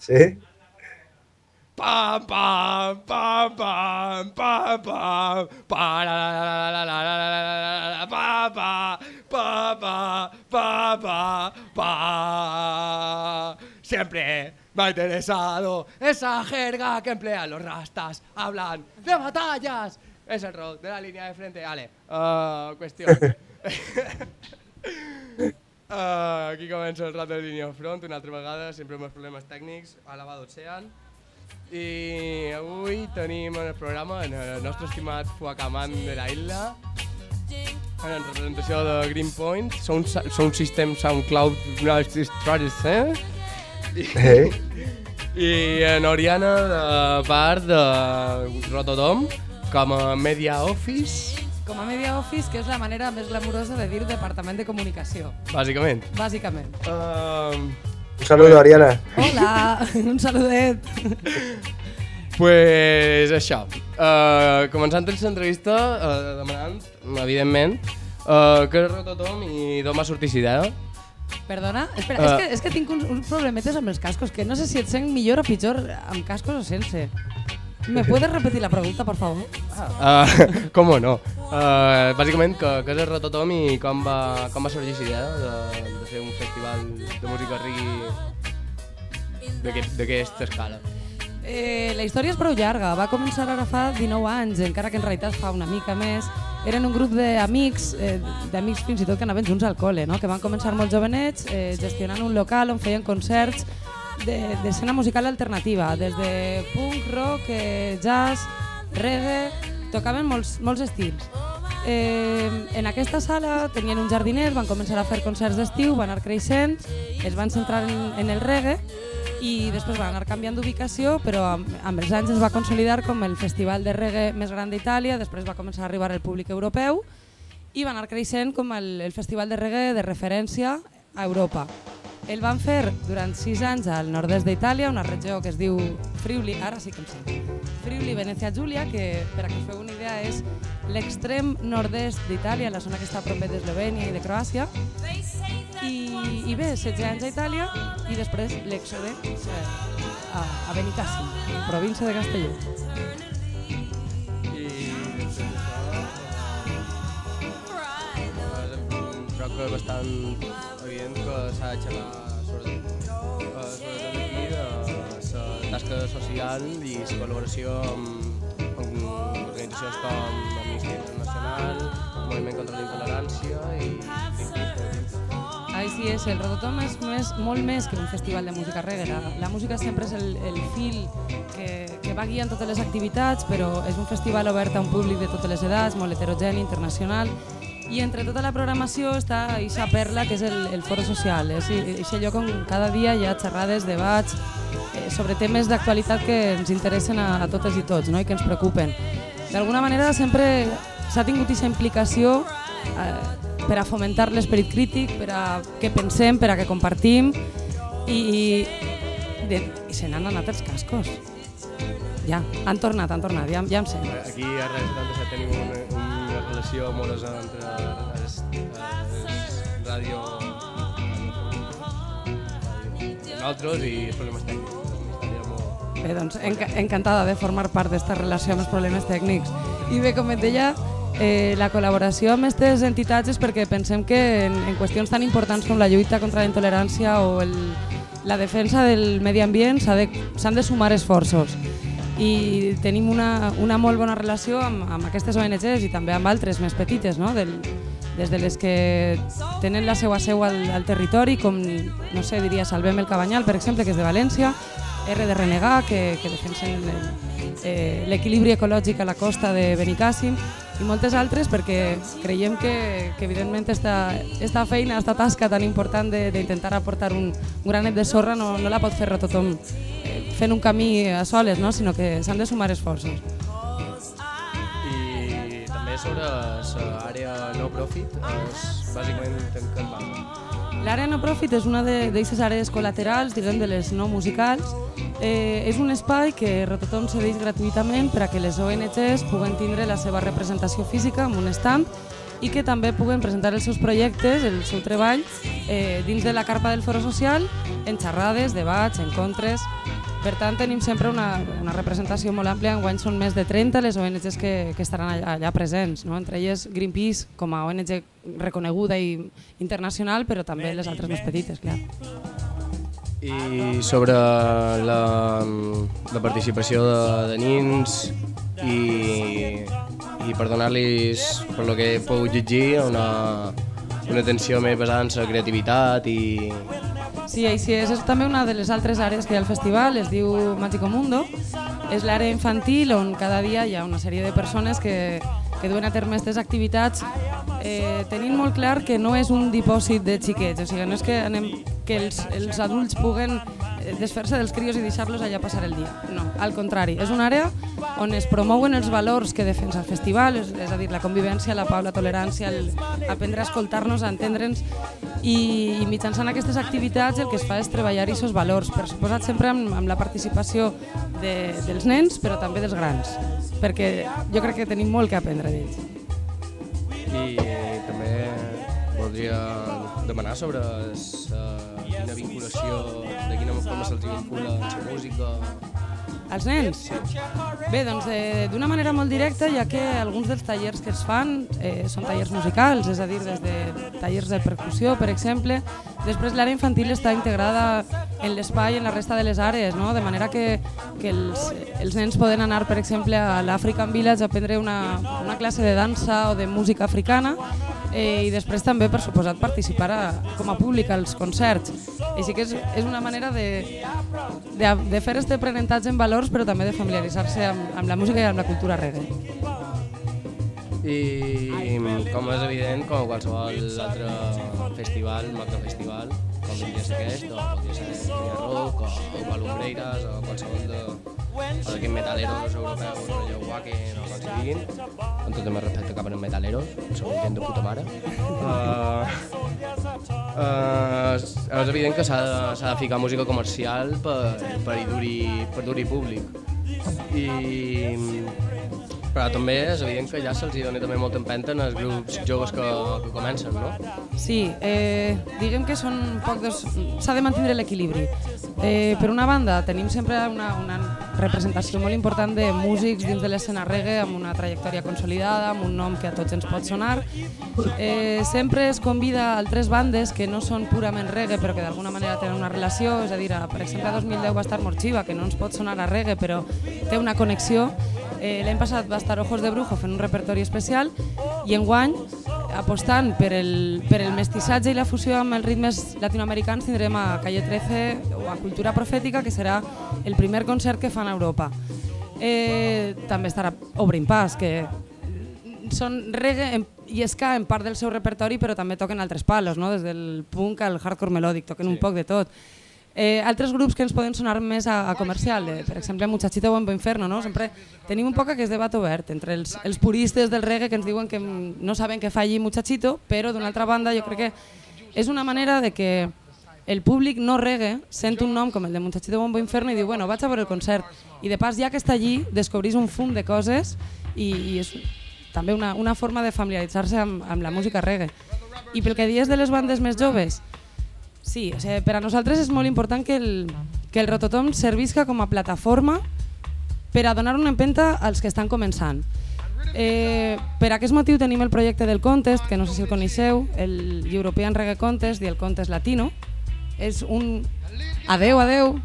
Sí? Pam, pam, pam, pam, pam, pam, pa, la, la, la, la, la, la, la, la, la, pa, pa, pa, pa, pa, pa, pa. Siempre me ha interesado esa jerga que emplean los rastas. Hablan de batallas. Es el rock de la línea de frente. Vale, uh, cuestión. Uh, aquí comença el rato de línia front, una altra vegada, sempre amb els problemes tècnics, a la Ocean. I avui tenim en el programa en el nostre estimat Fuacaman de la Isla, en representació de Greenpoint, Sound, Sound System SoundCloud Stratus, eh? I, Hey. I en Oriana de part de Rotodom, com a Media Office, Com a Media Office, que és la manera més glamurosa de dir Departament de Comunicació, bàsicament. bàsicament. Uh, Un saludo, Ariana. Hola, un saludet. Pues això, uh, començant l'entrevista uh, demanant, evidentment, uh, què és Rototom i d'on va sortir aquesta idea. Perdona? Espera, Ah. és, que, és que tinc uns, uns problemetes amb els cascos, que no sé si et sent millor o pitjor amb cascos o sense. ¿Me puedes repetir la pregunta, por favor? Uh, com no? Uh, bàsicament, què, què és el Rototom i com va, com va sorgir idea de, de fer un festival de música reggae d'aquest- d'aquesta escala. Eh, la història és prou llarga. Va començar ara fa 19 anys, encara que en realitat fa una mica més. Eren un grup d'amics, eh, d'amics fins i tot que anaven junts al col·le, no? que van començar molt jovenets eh, gestionant un local on feien concerts de- d'escena musical alternativa, des de punk, rock, eh, jazz, reggae, tocaven molts, molts estils. Eh, en aquesta sala tenien un jardiner, van començar a fer concerts d'estiu, van anar creixent, es van centrar en, en el reggae i després van anar canviant d'ubicació, però amb, amb els anys es va consolidar com el festival de reggae més gran d'Itàlia, després va començar a arribar el públic europeu i va anar creixent com el, el festival de reggae de referència a Europa. El van fer durant sis anys al nord-est d'Itàlia, una regió que es diu Friuli, ara sí que em sé, Friuli Venezia Giulia, que per a que us feu una idea és l'extrem nord-est d'Itàlia, la zona que està a prop d'Eslovènia i de Croàcia. I, I bé, 16 anys a Itàlia i després l'èxode eh, a, a Benicàssim, província de Castelló. Bastant evident que s'ha de xerrar sobre, eh, sobretot la tasca social i la col·laboració amb, amb organitzacions com Amnistia Internacional, Moviment contra la Intolerància i. Així és, el Rototom és més, molt més que un festival de música reggae. La, la música sempre és el, el fil que, que va guiant totes les activitats, però és un festival obert a un públic de totes les edats, molt heterogeni, internacional, i entre tota la programació està eixa perla que és el, el foro social. És eixa lloc on cada dia hi ha xerrades, debats, eh, sobre temes d'actualitat que ens interessen a, a totes i tots no? i que ens preocupen. D'alguna manera sempre s'ha tingut aquesta implicació eh, per a fomentar l'esperit crític, per a que pensem, per a que compartim i, de, i se n'han anat els cascos. Ja, han tornat, han tornat, ja, ja em sé. Aquí a Ràdio 77 tenim una, una relació amorosa entre el ràdio nosaltres i els problemes tècnics. Bé, doncs enca encantada de formar part d'esta relació amb els problemes tècnics. I bé, com et deia, eh, la col·laboració amb aquestes entitats és perquè pensem que en, en qüestions tan importants com la lluita contra la intolerància o el, la defensa del medi ambient s'han de, de sumar esforços. I tenim una, una molt bona relació amb, amb aquestes ONGs i també amb altres més petites, no? Del, des de les que tenen la seva seu al, al territori, com, no sé, diria Salvem el Cabanyal, per exemple, que és de València, R de Renegar, que, que defensen eh, l'equilibri ecològic a la costa de Benicàssim, i moltes altres perquè creiem que, que evidentment esta, esta feina, esta tasca tan important de- d'intentar aportar un, un granet de sorra no, no la pot fer tothom eh, fent un camí a soles, no? sinó que s'han de sumar esforços. I també sobre l'àrea no profit, és bàsicament en es basa. L'àrea no profit és una d'aquestes àrees col·laterals, diguem, de les no musicals. Eh, és un espai que Rototom cedeix gratuïtament per a que les ONGs puguen tindre la seva representació física amb un stand i que també puguen presentar els seus projectes, el seu treball, eh, dins de la carpa del foro social, en xerrades, debats, encontres... Per tant, tenim sempre una, una representació molt àmplia, enguany són més de 30 les ONGs que, que estaran allà, allà presents, no? entre elles Greenpeace com a ONG reconeguda i internacional, però també les altres més petites, clar. I sobre la, la participació de, de nins i, i per donar-los, per lo que he pogut llegir, una, una atenció més basada en la creativitat i, Sí, així és. És també una de les altres àrees que hi ha al festival, es diu Mágico Mundo. És l'àrea infantil on cada dia hi ha una sèrie de persones que, que duen a terme aquestes activitats eh, tenint molt clar que no és un dipòsit de xiquets, o sigui, no és que, anem, que els, els adults puguen desfer-se dels crios i deixar-los allà passar el dia. No, al contrari, és una àrea on es promouen els valors que defensa el festival, és, és a dir, la convivència, la pau, la tolerància, el, aprendre a escoltar-nos, a entendre'ns, i, i mitjançant aquestes activitats el que es fa és treballar aquests valors, per suposat sempre amb, amb la participació de, dels nens, però també dels grans, perquè jo crec que tenim molt que aprendre d'ells. i també voldria demanar sobre sa, quina vinculació, de quina forma se'ls vincula la música. Els nens? Bé, doncs eh, d'una manera molt directa, ja que alguns dels tallers que es fan eh, són tallers musicals, és a dir, des de tallers de percussió, per exemple. Després l'àrea infantil està integrada en l'espai en la resta de les àrees, no? de manera que, que els, els nens poden anar, per exemple, a l'African Village a aprendre una, una classe de dansa o de música africana eh, i després també, per suposat, participar a, com a públic als concerts. Així que és, és una manera de, de, de fer este aprenentatge en valors, però també de familiaritzar-se amb, amb la música i amb la cultura reggae. I com és evident, com a qualsevol altre festival, macrofestival, com vindria a ser aquest, o podria ser Vinya Rock, o, o Palumbreires, o qualsevol de, o d'aquests metaleros europeus, rotllo Wacken, o com se diguin, amb tot el meu respecte cap als metaleros, sou gent de puta mare. Uh, uh, és evident que s'ha de, de ficar música comercial per, per, dur-hi per dur públic. I, però també és evident que ja se'ls dona també molta empenta als grups joves que, que comencen, no? Sí, eh, diguem que són poc dos... S'ha de mantenir l'equilibri. Eh, per una banda, tenim sempre una, una representació molt important de músics dins de l'escena reggae amb una trajectòria consolidada, amb un nom que a tots ens pot sonar. Eh, sempre es convida altres bandes que no són purament reggae però que d'alguna manera tenen una relació, és a dir, a, per exemple, a 2010 va estar Morxiva, que no ens pot sonar a reggae però té una connexió. Eh, L'any passat va estar Ojos de Brujo fent un repertori especial i enguany, apostant per el, per el mestissatge i la fusió amb els ritmes latinoamericans, tindrem a Calle 13 o a Cultura Profètica, que serà el primer concert que fan a Europa. Eh, també estarà Obrint Pas, que són reggae i ska en part del seu repertori, però també toquen altres palos, no? des del punk al hardcore melòdic, toquen sí. un poc de tot. Eh, altres grups que ens poden sonar més a, a comercial, eh, per exemple Muchachito Bombo Inferno, no? sempre tenim un poc aquest debat obert entre els, els puristes del reggae que ens diuen que no saben què fa allí Muchachito, però d'una altra banda jo crec que és una manera de que el públic no reggae sent un nom com el de Muchachito Bombo Inferno i diu, bueno, vaig a veure el concert. I de pas, ja que està allí, descobrís un fum de coses i, i és també una, una forma de familiaritzar-se amb, amb la música reggae. I pel que dius de les bandes més joves, sí, o sigui, per a nosaltres és molt important que el, que el Rototom servisca com a plataforma per a donar una empenta als que estan començant. Eh, per aquest motiu tenim el projecte del Contest, que no sé si el coneixeu, el European Reggae Contest i el Contest Latino. És un... Adeu, adeu.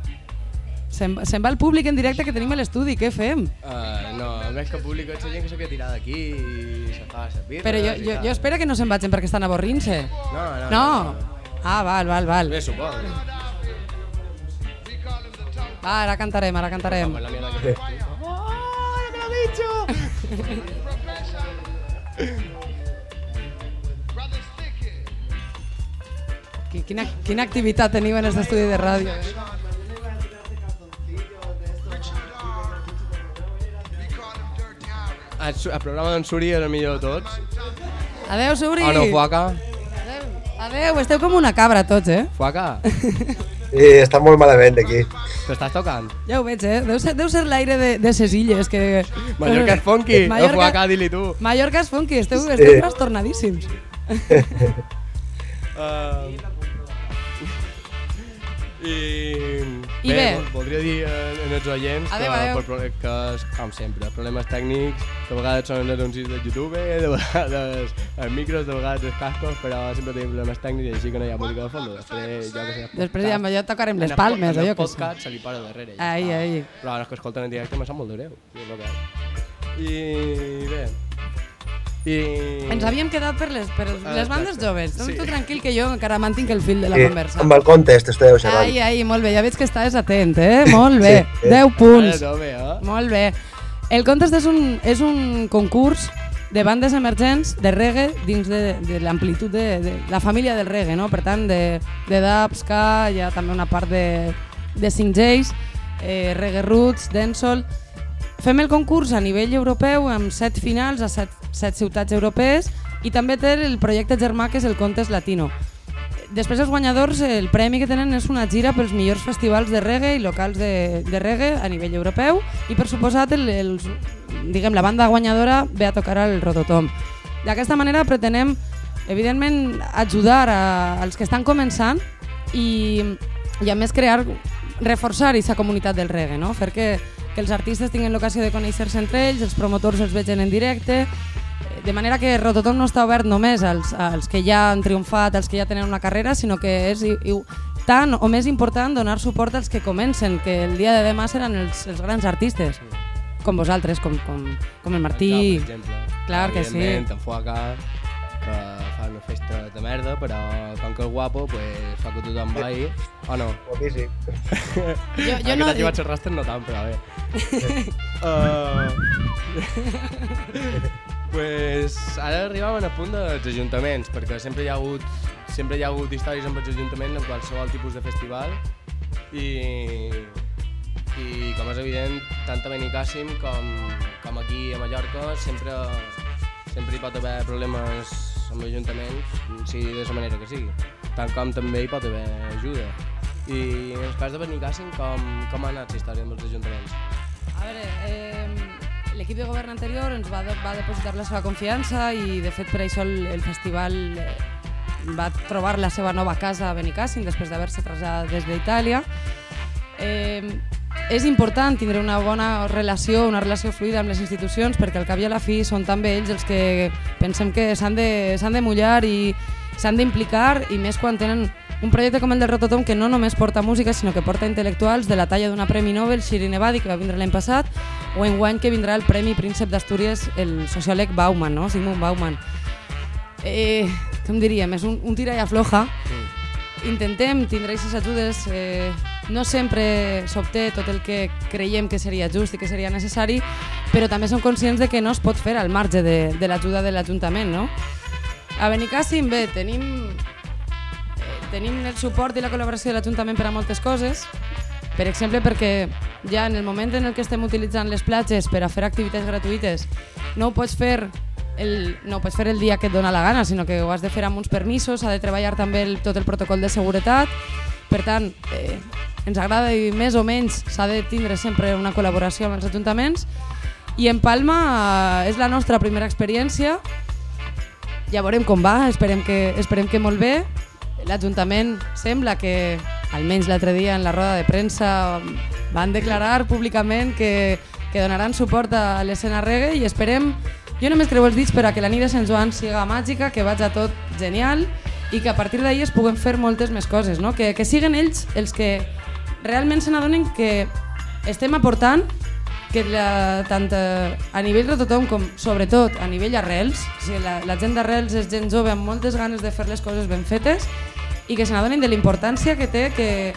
Se'n se va el públic en directe que tenim a l'estudi, què fem? Uh, no, més que públic, és gent que s'ha tirar d'aquí i se fa birres. Però jo, jo, jo espero que no se'n vagin perquè estan avorrint-se. No, no, No. no. Ah, val, val, val. Bé, suposo. Va, ara cantarem, ara cantarem. La mierda que. ¡Oh, lo que lo he dicho! Qui- Quina, quina activitat teniu en aquest estudi de ràdio? El, programa d'en Suri és el millor de tots. Adeu, Suri! O no, Fuaca? Adeu, esteu com una cabra tots, eh? Fuaca? Sí, està molt malament aquí. T'estàs tocant? Ja ho veig, eh? Deu ser, deu ser l'aire de, de ses illes, que... Mallorca és funky, Mallorca- Mallorca... a dili tu. Mallorca és funky, esteu, esteu trastornadíssims. Uh, I, I bé. vol- voldria dir en, en els oients que, adéu. per que, és, com sempre, problemes tècnics, que a vegades són els anuncis de YouTube, de vegades els micros, de vegades els cascos, però sempre tenim problemes tècnics i així que no hi ha música de fons. Després, jo que sé, Després ja, ja tocarem les en el palmes, en el què sé. podcast se li posa darrere. ja Ai, ai. Però ara els que escolten en directe me sap molt de greu. El. I bé... I... Ens havíem quedat per les, per les Ah, bandes joves. Sí. Sí. Tu tranquil que jo encara mantinc el fil de la Sí, conversa. amb el contest esteu xerrant. Ai, ai, molt bé, ja veig que estàs atent, eh? Molt bé, Sí, sí. 10 punts. Ara no, bé, eh? Molt bé. El Contest és un, és un concurs de bandes emergents de reggae dins de, de l'amplitud de, de la família del reggae, no? Per tant, de, de dub, ska, hi ha també una part de, de 5Js, eh, reggae roots, dancehall... Fem el concurs a nivell europeu amb set finals a set, set ciutats europees i també té el projecte germà que és el Contest Latino. Després els guanyadors, el premi que tenen és una gira pels millors festivals de reggae i locals de, de reggae a nivell europeu i per suposat el, els, diguem, la banda guanyadora ve a tocar al Rototom. D'aquesta manera pretenem, evidentment, ajudar a, als que estan començant i, i a més crear, reforçar aquesta comunitat del reggae, no? fer que, que els artistes tinguin l'ocasió de conèixer-se entre ells, els promotors els vegin en directe, de manera que Rototom no està obert només als, als que ja han triomfat, als que ja tenen una carrera, sinó que és i, i, tant o més important donar suport als que comencen, que el dia de demà seran els, els grans artistes, com vosaltres, com, com, com el Martí. Per exemple. Clar que sí. Evidentment, en Fuaca, que fa una festa de merda, però com que és guapo, pues, fa que tothom vagi. O no? Guapíssim. Jo, jo Aquest no, any vaig ser no tant, però bé. uh, pues ara arribàvem al punt dels ajuntaments, perquè sempre hi ha hagut sempre hi ha hagut històries amb els ajuntaments en qualsevol tipus de festival i, i com és evident, tant a Benicàssim com, com aquí a Mallorca sempre, sempre hi pot haver problemes amb ajuntaments, sigui de la manera que sigui, tant com també hi pot haver ajuda. I en el cas de Benicàssim, com, com ha anat la història amb els ajuntaments? A veure, eh, l'equip de govern anterior ens va, de, va depositar la seva confiança i de fet per això el, el festival eh, va trobar la seva nova casa a Benicàssim després d'haver-se traslladat des d'Itàlia. Eh, és important tindre una bona relació, una relació fluida amb les institucions perquè al cap i a la fi són també ells els que pensem que s'han de, de mullar i s'han d'implicar i més quan tenen un projecte com el del Rototom que no només porta música sinó que porta intel·lectuals de la talla d'una Premi Nobel, Shirin Ebadi, que va vindre l'any passat, o enguany que vindrà el Premi Príncep d'Astúries, el sociòleg Bauman, no? Sigmund Bauman. Eh, com diríem, és un, un tira i afloja. Intentem tindre aquestes ajudes, eh, no sempre s'obté tot el que creiem que seria just i que seria necessari, però també som conscients de que no es pot fer al marge de, de l'ajuda de l'Ajuntament, no? A Benicàssim, bé, tenim, tenim el suport i la col·laboració de l'Ajuntament per a moltes coses, per exemple, perquè ja en el moment en el que estem utilitzant les platges per a fer activitats gratuïtes, no ho pots fer el, no pots fer el dia que et dona la gana, sinó que ho has de fer amb uns permisos, s'ha de treballar també el, tot el protocol de seguretat, per tant, eh, ens agrada i més o menys s'ha de tindre sempre una col·laboració amb els ajuntaments. I en Palma eh, és la nostra primera experiència. Ja veurem com va, esperem que, esperem que molt bé. L'Ajuntament sembla que, almenys l'altre dia en la roda de premsa, van declarar públicament que, que donaran suport a l'escena reggae i esperem, jo només creu els dits per a que la nit de Sant Joan siga màgica, que vaig a tot genial i que a partir d'ahir es puguen fer moltes més coses, no? que, que siguen ells els que realment se n'adonen que estem aportant que la, tant a, a nivell de tothom com sobretot a nivell arrels, o sigui, la, la gent d'arrels és gent jove amb moltes ganes de fer les coses ben fetes i que se n'adonin de la importància que té que,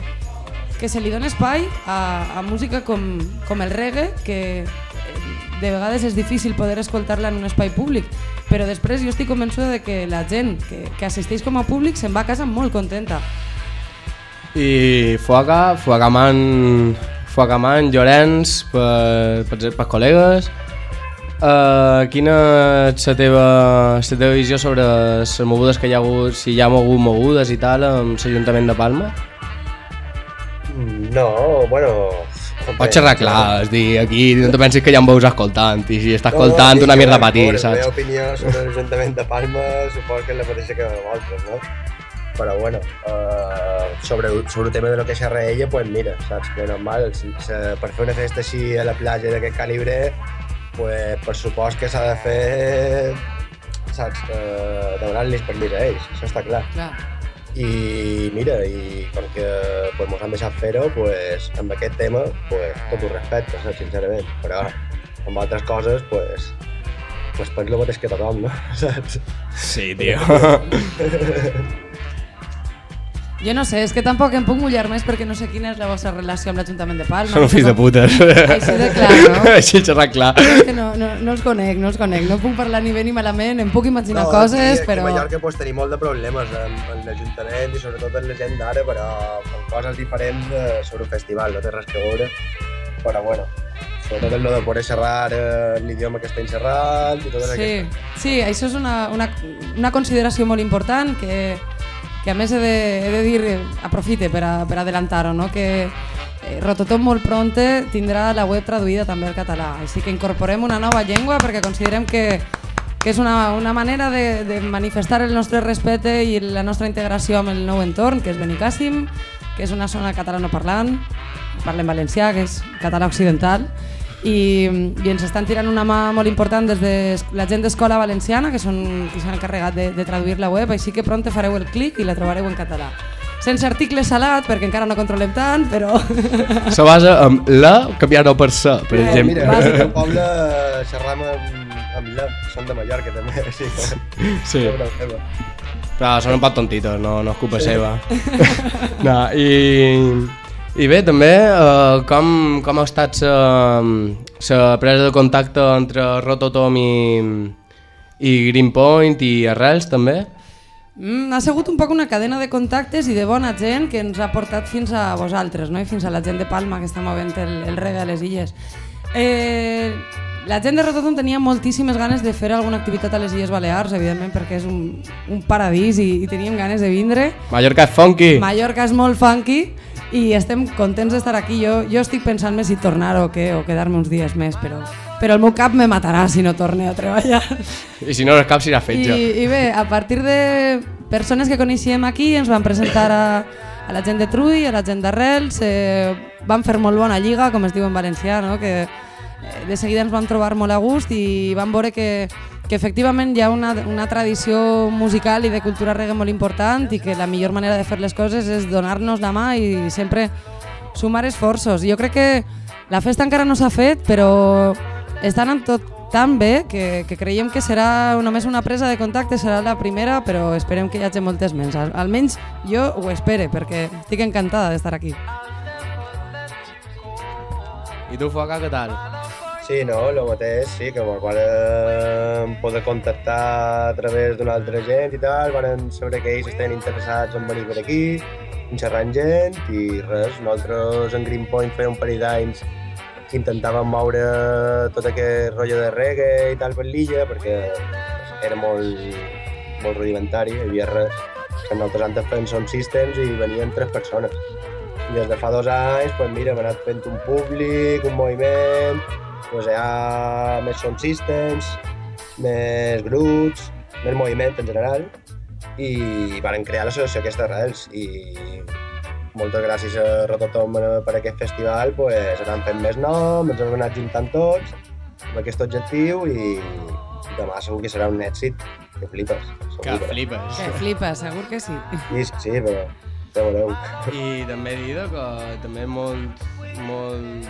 que se li doni espai a, a música com, com el reggae, que eh, de vegades és difícil poder escoltar-la en un espai públic, però després jo estic convençuda de que la gent que, que assisteix com a públic se'n va a casa molt contenta. I Fuaca, Fuacaman, Fuacaman, Llorenç, per, per, per col·legues, uh, quina és la teva, la teva visió sobre les mogudes que hi ha hagut, si hi ha mogut mogudes i tal, amb l'Ajuntament de Palma? No, bueno... Pots xerrar clar, és dir, aquí no te pensis que hi ha veus escoltant, i si està escoltant sí, una mierda per ti, La saps? meva opinió sobre l'Ajuntament de Palma suposo que és la mateixa que vosaltres, no? Però bueno, uh, sobre, sobre el tema de lo que xerra ella, pues mira, saps que normal, per fer una festa així a la platja d'aquest calibre, pues per supòs que s'ha de fer, saps, uh, demanar-los permís a ells, això està clar. Clar. I mira, i com que pues, mos han deixat fer-ho, pues, amb aquest tema, pues, tot ho respecte, saps, sincerament. Però amb altres coses, pues, pues penso el mateix que tothom, no? Saps? Sí, tio. Jo no sé, és que tampoc em puc mullar més perquè no sé quina és la vostra relació amb l'Ajuntament de Palma. Són no fills de putes. Així de clar, no? Així xerrar clar. És que no, no, no els conec, no els conec. No puc parlar ni bé ni malament, em puc imaginar No, coses, aquí, però... Aquí a Mallorca pues, tenim molt de problemes amb, amb l'Ajuntament i sobretot amb la gent d'ara, però amb coses diferents eh, sobre el festival, no té res que veure. Però bueno, sobretot el de poder xerrar eh, l'idioma que estem xerrant i totes Sí, aquestes sí, això és una, una, una consideració molt important que, que a més he de, he de dir, aprofite per, a, per adelantar-ho, no? que eh, Rototom molt pronte tindrà la web traduïda també al català, així que incorporem una nova llengua perquè considerem que, que és una, una manera de, de manifestar el nostre respecte i la nostra integració amb el nou entorn, que és Benicàssim, que és una zona catalanoparlant, parlem valencià, que és català occidental, i, i ens estan tirant una mà molt important des de la gent d'Escola Valenciana, que són qui s'han encarregat de, de traduir la web, així que pronte fareu el clic i la trobareu en català. Sense article salat, perquè encara no controlem tant, però... Se basa amb la canviant-ho per sa, per Eh, exemple. Mira, Bàsic. al poble xerram amb, amb la, són de Mallorca també, sí. Sí. És una meva. Però són un poc tontitos, no, no és culpa seva. no, i, I bé, també, eh, com, com ha estat la presa de contacte entre Rototom i, i Greenpoint i Arrels, també? Mm, ha sigut un poc una cadena de contactes i de bona gent que ens ha portat fins a vosaltres, no? i fins a la gent de Palma que està movent el, el reggae a les illes. Eh, la gent de Rototom tenia moltíssimes ganes de fer alguna activitat a les Illes Balears, evidentment, perquè és un, un paradís i, i teníem ganes de vindre. Mallorca és funky! Mallorca és molt funky i estem contents d'estar aquí. Jo, jo estic pensant més si tornar o què, o quedar-me uns dies més, però, però el meu cap me matarà si no torne a treballar. I si no, el cap s'irà fetge. I, I bé, a partir de persones que coneixíem aquí, ens van presentar a, a la gent de Trui, a la gent d'Arrels, eh, van fer molt bona lliga, com es diu en valencià, no? que eh, de seguida ens vam trobar molt a gust i vam veure que, que efectivament hi ha una, una tradició musical i de cultura reggae molt important i que la millor manera de fer les coses és donar-nos la mà i sempre sumar esforços. Jo crec que la festa encara no s'ha fet, però està anant tot tan bé que, que creiem que serà només una presa de contacte, serà la primera, però esperem que hi hagi moltes més. Al- Almenys jo ho espere, perquè estic encantada d'estar aquí. I tu, Foca, què tal? Sí, no, el mateix, sí, que ens van poder contactar a través d'una altra gent i tal, van saber que ells estan interessats en venir per aquí, amb gent i res, nosaltres en Greenpoint feia un parell d'anys que intentàvem moure tot aquest rotllo de reggae i tal per l'illa perquè era molt, molt rudimentari, hi havia res. Nosaltres antes fèiem Sound Systems i venien tres persones. I des de fa dos anys, pues mira, hem anat fent un públic, un moviment, pues hi ha més sound systems, més grups, més moviment en general, i varen crear l'associació aquesta d'Arrels. I moltes gràcies a Rototom eh, per aquest festival, pues, anem fent més noms, ens hem anat juntant tots amb aquest objectiu i demà segur que serà un èxit que flipes. segur, Que flipes. Que flipa, segur que sí. Sí, sí, però ja veureu. I també he dit que també molt, molt,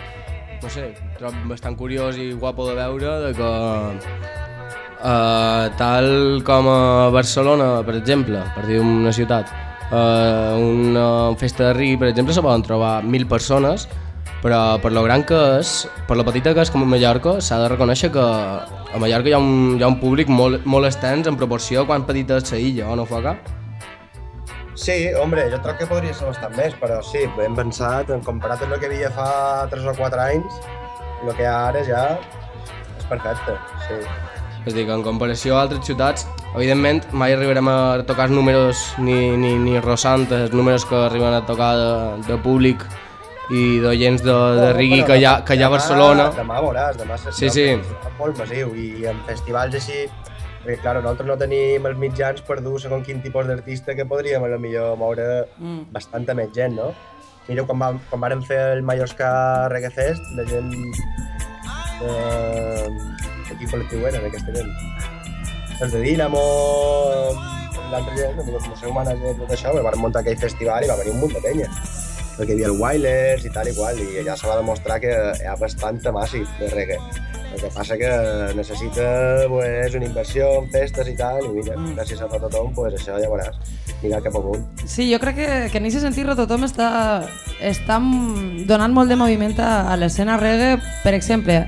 no sé, trob bastant curiós i guapo de veure de que uh, tal com a Barcelona, per exemple, per dir una ciutat, uh, una festa de reggae, per exemple, se poden trobar mil persones, però per lo gran que és, per lo petita que és com a Mallorca, s'ha de reconèixer que a Mallorca hi ha un, hi ha un públic molt, molt extens en proporció a quan petita és la illa, o no, Foca? Sí, hombre, jo crec que podria ser bastant més, però sí, hem pensat, en comparat amb el que havia fa 3 o 4 anys, el que hi ha ara ja és perfecte, sí. És dir, que en comparació a altres ciutats, evidentment mai arribarem a tocar els números ni, ni, ni rossant els números que arriben a tocar de, de públic i d'oients de, de però que hi ha, que hi ha a Barcelona. Demà veuràs, demà serà Sí, sí. molt massiu i en festivals així, perquè clar, nosaltres no tenim els mitjans per dur segons quin tipus d'artista que podríem a lo millor moure Mm. bastanta més gent, no? Mireu, quan, vam, quan vàrem fer el Mallorca Reggae Fest, la gent de quin col·lectiu eren aquesta gent? Els de Dinamo, l'altra gent, com el seu manager, tot això, vam muntar aquell festival i va venir un munt de penya perquè hi havia el Wailers i tal i qual, i allà se va demostrar que hi ha bastanta massi de reggae. El que passa que necessita pues, una inversió en festes i tal, i mira, Mm. gràcies a tothom, pues, això ja veuràs, mirar cap amunt. Sí, jo crec que, que en aquest sentit Rototom està, està donant molt de moviment a, a l'escena reggae, per exemple,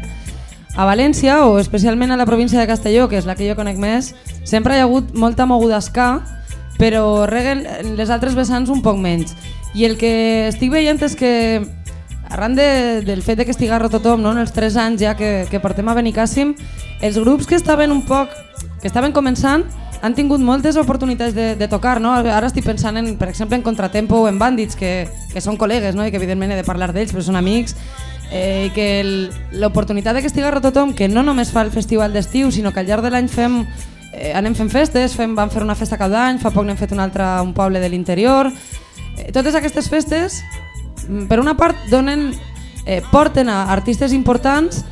a València o especialment a la província de Castelló, que és la que jo conec més, sempre hi ha hagut molta moguda ska, però reggae les altres vessants un poc menys. I el que estic veient és que arran de, del fet de que estiga Rototom no, en els 3 anys ja que, que portem a Benicàssim, els grups que estaven un poc que estaven començant han tingut moltes oportunitats de, de tocar, no? Ara estic pensant, en, per exemple, en Contratempo o en Bandits, que, que són col·legues, no? I que evidentment he de parlar d'ells, però són amics, eh, i que l'oportunitat de que estiga Rototom, que no només fa el festival d'estiu, sinó que al llarg de l'any fem eh, anem fent festes, fem, vam fer una festa cada any, fa poc n'hem fet una altra a un poble de l'interior. Totes aquestes festes, mm, per una part, donen, eh, porten a artistes importants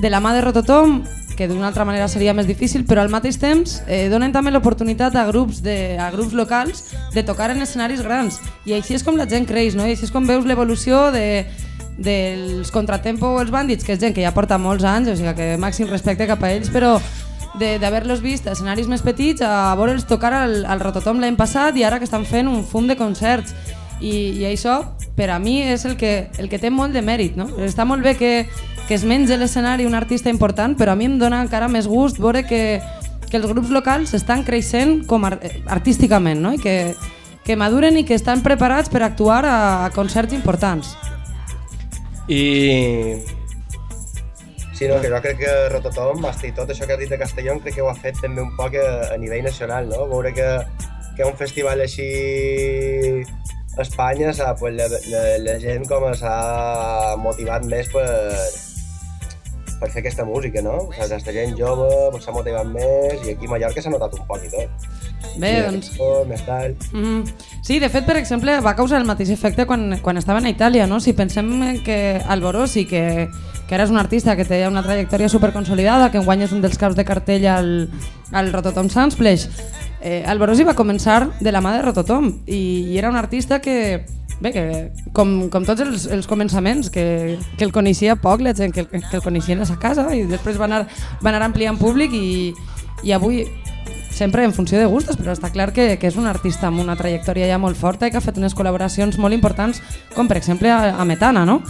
de la mà de Rototom, que d'una altra manera seria més difícil, però al mateix temps eh, donen també l'oportunitat a grups de, a grups locals de tocar en escenaris grans. I així és com la gent creix, no? I així és com veus l'evolució de, dels Contratempo o els Bandits, que és gent que ja porta molts anys, o sigui que màxim respecte cap a ells, però d'haver-los vist a escenaris més petits a veure'ls tocar al, al Rototom l'any passat i ara que estan fent un fum de concerts. I, i això, per a mi, és el que, el que té molt de mèrit. No? Està molt bé que, que es mengi a l'escenari un artista important, però a mi em dona encara més gust veure que, que els grups locals estan creixent com ar artísticament no? i que, que maduren i que estan preparats per actuar a, a concerts importants. I Sí, no, que jo crec que Rototom, i tot això que has dit de Castelló, crec que ho ha fet també un poc a, a nivell nacional, no? Veure que, que un festival així a Espanya, s'ha, pues, la, la, la gent com s'ha motivat més per, per fer aquesta música, no? O sigui, aquesta gent jove pues, s'ha motivat més i aquí a Mallorca s'ha notat un poc i tot. Bé, doncs... Més tal. Mm, sí, de fet, per exemple, va causar el mateix efecte quan, quan estaven a Itàlia, no? Si pensem en que Alborosi, que, que ara és un artista que té una trajectòria superconsolidada, que enguany és un dels caps de cartell al, al Rototom Sunsplash, eh, Alborosi va començar de la mà de Rototom i, i era un artista que, bé, que com, com tots els, els començaments, que, que el coneixia poc, la gent que, el- que el coneixien a sa casa i després va anar, va anar ampliant públic i, i avui sempre en funció de gustos, però està clar que, que és un artista amb una trajectòria ja molt forta i que ha fet unes col·laboracions molt importants, com per exemple a, a Metana, no?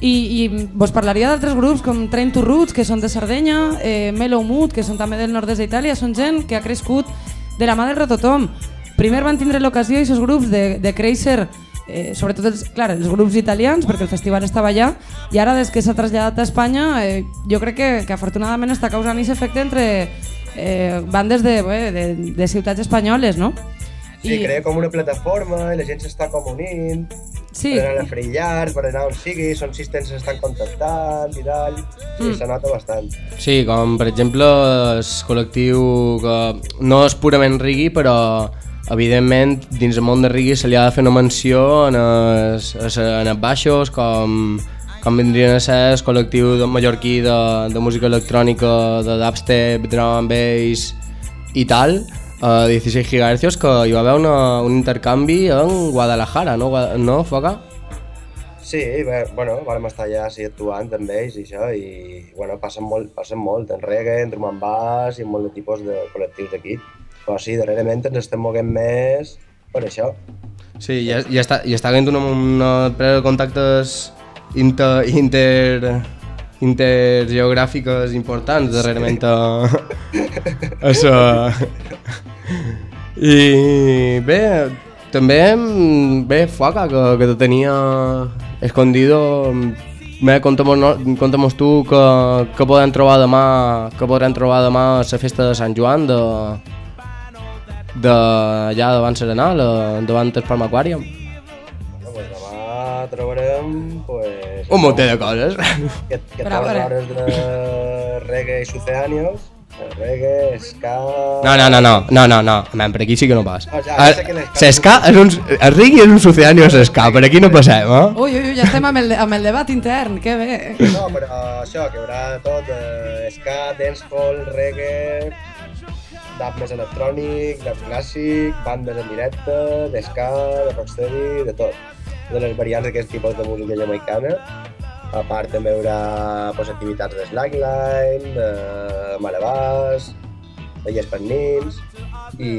I, i vos parlaria d'altres grups com Train to Roots, que són de Sardenya, eh, Mellow Mood, que són també del nord-est d'Itàlia, són gent que ha crescut de la mà del Rototom. Primer van tindre l'ocasió, aquests grups, de, de créixer eh, sobretot els, clar, els grups italians, perquè el festival estava allà, i ara des que s'ha traslladat a Espanya, eh, jo crec que, que afortunadament està causant aquest efecte entre eh, bandes de, bé, de, de ciutats espanyoles, no? Sí, crea com una plataforma i la gent s'està com unint, sí, per anar a fer llars, per anar on sigui, són assistents que s'estan contactant i tal, Mm. se nota bastant. Sí, com per exemple el col·lectiu que no és purament reggae, però evidentment dins el món de reggae se li ha de fer una menció en els, en els baixos, com, com vindrien a ser el col·lectiu de mallorquí de, de música electrònica, de dubstep, drum and bass i tal, a 16 GHz, que hi va haver una, un intercanvi en Guadalajara, no, no Foca? Sí, bé, bueno, vam estar allà sí, actuant amb ells i això, i bueno, passen molt, passen molt en reggae, en drum and bass i molt de tipus de col·lectius d'aquí. Però sí, darrerament ens estem moguent més per això. Sí, ja, ja, està, ja està havent una, una de contactes inter, inter, intergeogràfiques importants darrerament a, a sa... I bé, també, bé, Foca, que, que te tenia escondido, bé, conta'm, conta'm tu que, que podem trobar demà, que podrem trobar demà a la festa de Sant Joan de, de allà davant Serenal, eh, davant el Palm Aquarium. Trobarem pues, Un munt de coses. que, que hores de reggae i sucedáneos, reggae, ska... No, no, no, no, no, no, no, man, per aquí sí que no passa. Ah, ja, ja S'esca és un... El reggae és un sucedani o s'esca, per aquí no passem, eh? Ui, ui, ui, ja estem amb el, amb el debat intern, que bé. No, però això, que hi haurà tot, eh, ska, dancehall, reggae, dub més electrònic, dub clàssic, bandes en directe, de ska, de rocksteady, de tot. De les variants d'aquest tipus de música jamaicana. A part també hi haurà pues, activitats de slackline, de malabars, de llespanins i,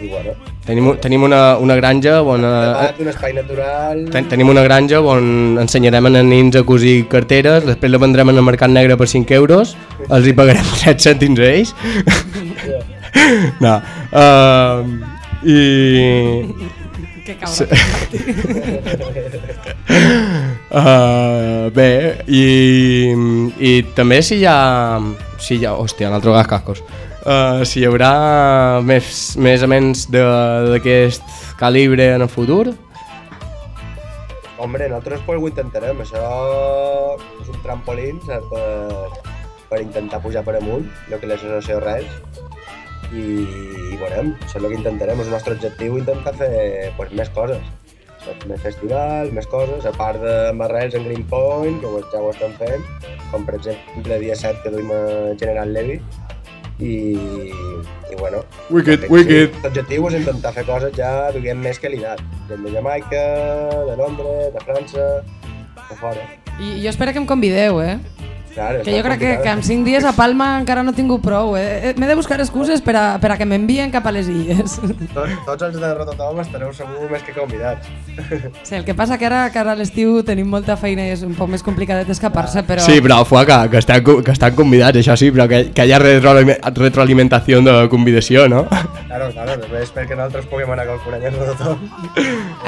i bueno, Tenim, tenim una, una granja on... eh, debat d'un espai natural... ten, tenim una granja on ensenyarem a nens a cosir carteres, després la vendrem en el mercat negre per 5 euros, els hi pagarem 7 cèntims a ells. no. Uh, I... Que cabra. Uh, bé, i, i també si hi ha... Si hi ha hòstia, un altre gas cascos. Uh, si hi haurà més, més o menys de- d'aquest calibre en el futur, Hombre, nosaltres pues, ho intentarem. Això és un trampolín saps, per, per intentar pujar per amunt, el que l'associació Res. I, i veurem, això és el que intentarem. És el nostre objectiu intentar fer pues, més coses. Més festival, més coses, a part de Marrels en Green Point, que ja ho estem fent, com per exemple el dia 7 que duim a General Levy. I, i bueno, Wicked, l'objectiu- wicked. L'objectiu és intentar fer coses ja, diguem, més qualitat. Gent de Jamaica, de Londres, de França, de fora. I jo espero que em convideu, eh? Claro, Que jo crec que, que en 5 dies a Palma encara no he tingut prou. Eh? Eh, M'he de buscar excuses per a, per a que m'envien cap a les illes. Tots, tots els de Rototom estareu segur més que convidats. Sí, el que passa que ara, que ara a l'estiu tenim molta feina i és un poc més complicadet escapar-se, però... Sí, però fua, que, que, estan, que estan convidats, això sí, però que, que hi ha retroalime- retroalimentació de convidació, no? Claro, claro, després perquè nosaltres puguem anar calculant el Rototom.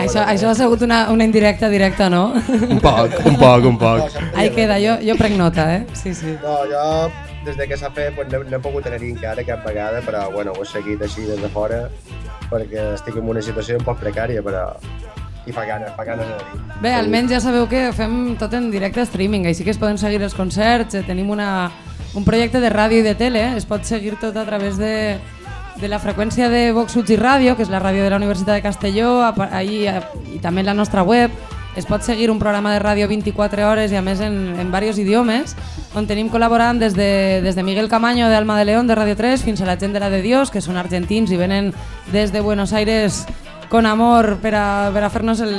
Això, això ha sigut una, una indirecta directa, no? Un poc, un poc, un poc. Ahí queda, jo, jo prenc nota, eh? Sí, sí. No, jo des de que s'ha fet pues, no, no he pogut tenir encara cap vegada, però bueno, ho he seguit així des de fora perquè estic en una situació un poc precària, però i fa ganes, fa ganes d'anar-hi. Bé, almenys ja sabeu que fem tot en directe streaming, així que es poden seguir els concerts, eh, tenim una, un projecte de ràdio i de tele, es pot seguir tot a través de, de la freqüència de Vox Uts i Ràdio, que és la ràdio de la Universitat de Castelló, ahí, eh, i també la nostra web, es pot seguir un programa de ràdio 24 hores i a més en, en diversos idiomes, on tenim col·laborant des de, des de Miguel Camaño de Alma de León de Radio 3 fins a la gent de la de Dios, que són argentins i venen des de Buenos Aires con amor per a, per a fer-nos el,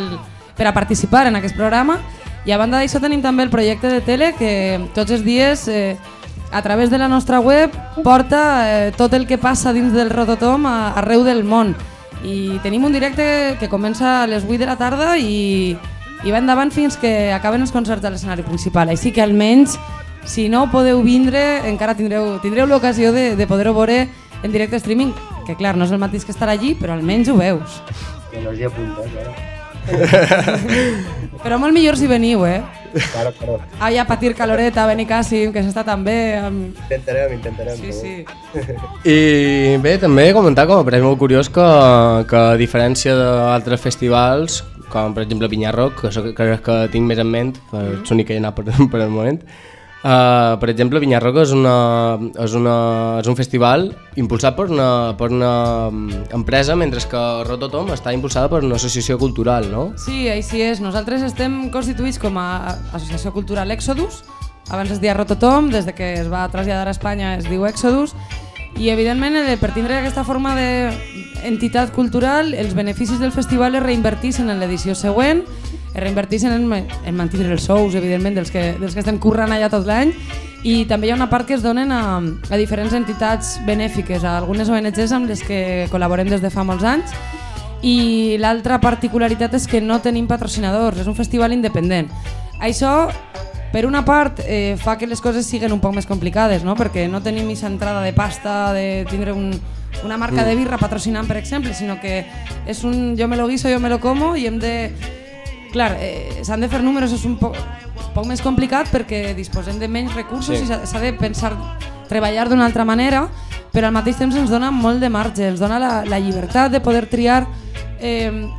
per a participar en aquest programa. I a banda d'això tenim també el projecte de tele que tots els dies eh, a través de la nostra web porta eh, tot el que passa dins del Rototom a, arreu del món. I tenim un directe que comença a les 8 de la tarda i, i va endavant fins que acaben els concerts a l'escenari principal així que almenys si no podeu vindre encara tindreu, tindreu l'ocasió de, de poder-ho veure en directe streaming que clar, no és el mateix que estar allí però almenys ho veus Que no hi apunta, claro. però molt millor si veniu, eh? Claro, claro. Ai, a patir caloreta, Benicàssim, que s'està tan bé. Amb... Intentarem, intentarem. Sí, sí. I bé, també comentar com a pareix molt curiós que, que a diferència d'altres festivals, com per exemple Pinyarroc, que és que, que tinc més en ment, per és l'únic que he anat per, per el moment, uh, per exemple Pinyarroc és, una, és, una, és un festival impulsat per una, per una mm, empresa, mentre que Rototom està impulsada per una associació cultural, no? Sí, així és. Nosaltres estem constituïts com a Associació Cultural Exodus. Abans es deia Rototom, des de que es va traslladar a Espanya es diu Exodus. I evidentment, per tindre aquesta forma d'entitat cultural, els beneficis del festival es reinvertissin en l'edició següent, es reinvertissin en, en mantindre els sous, evidentment, dels que, dels que estem currant allà tot l'any, i també hi ha una part que es donen a, a diferents entitats benèfiques, a algunes ONGs amb les que col·laborem des de fa molts anys, i l'altra particularitat és que no tenim patrocinadors, és un festival independent. Això, per una part, eh, fa que les coses siguin un poc més complicades, no? perquè no tenim aquesta entrada de pasta, de tindre un, una marca de birra patrocinant, per exemple, sinó que és un jo me lo guiso, jo me lo como i hem de... Clar, eh, s'han de fer números, és un poc, poc més complicat perquè disposem de menys recursos Sí. i s'ha de pensar, treballar d'una altra manera, però al mateix temps ens dona molt de marge, ens dona la, la llibertat de poder triar eh,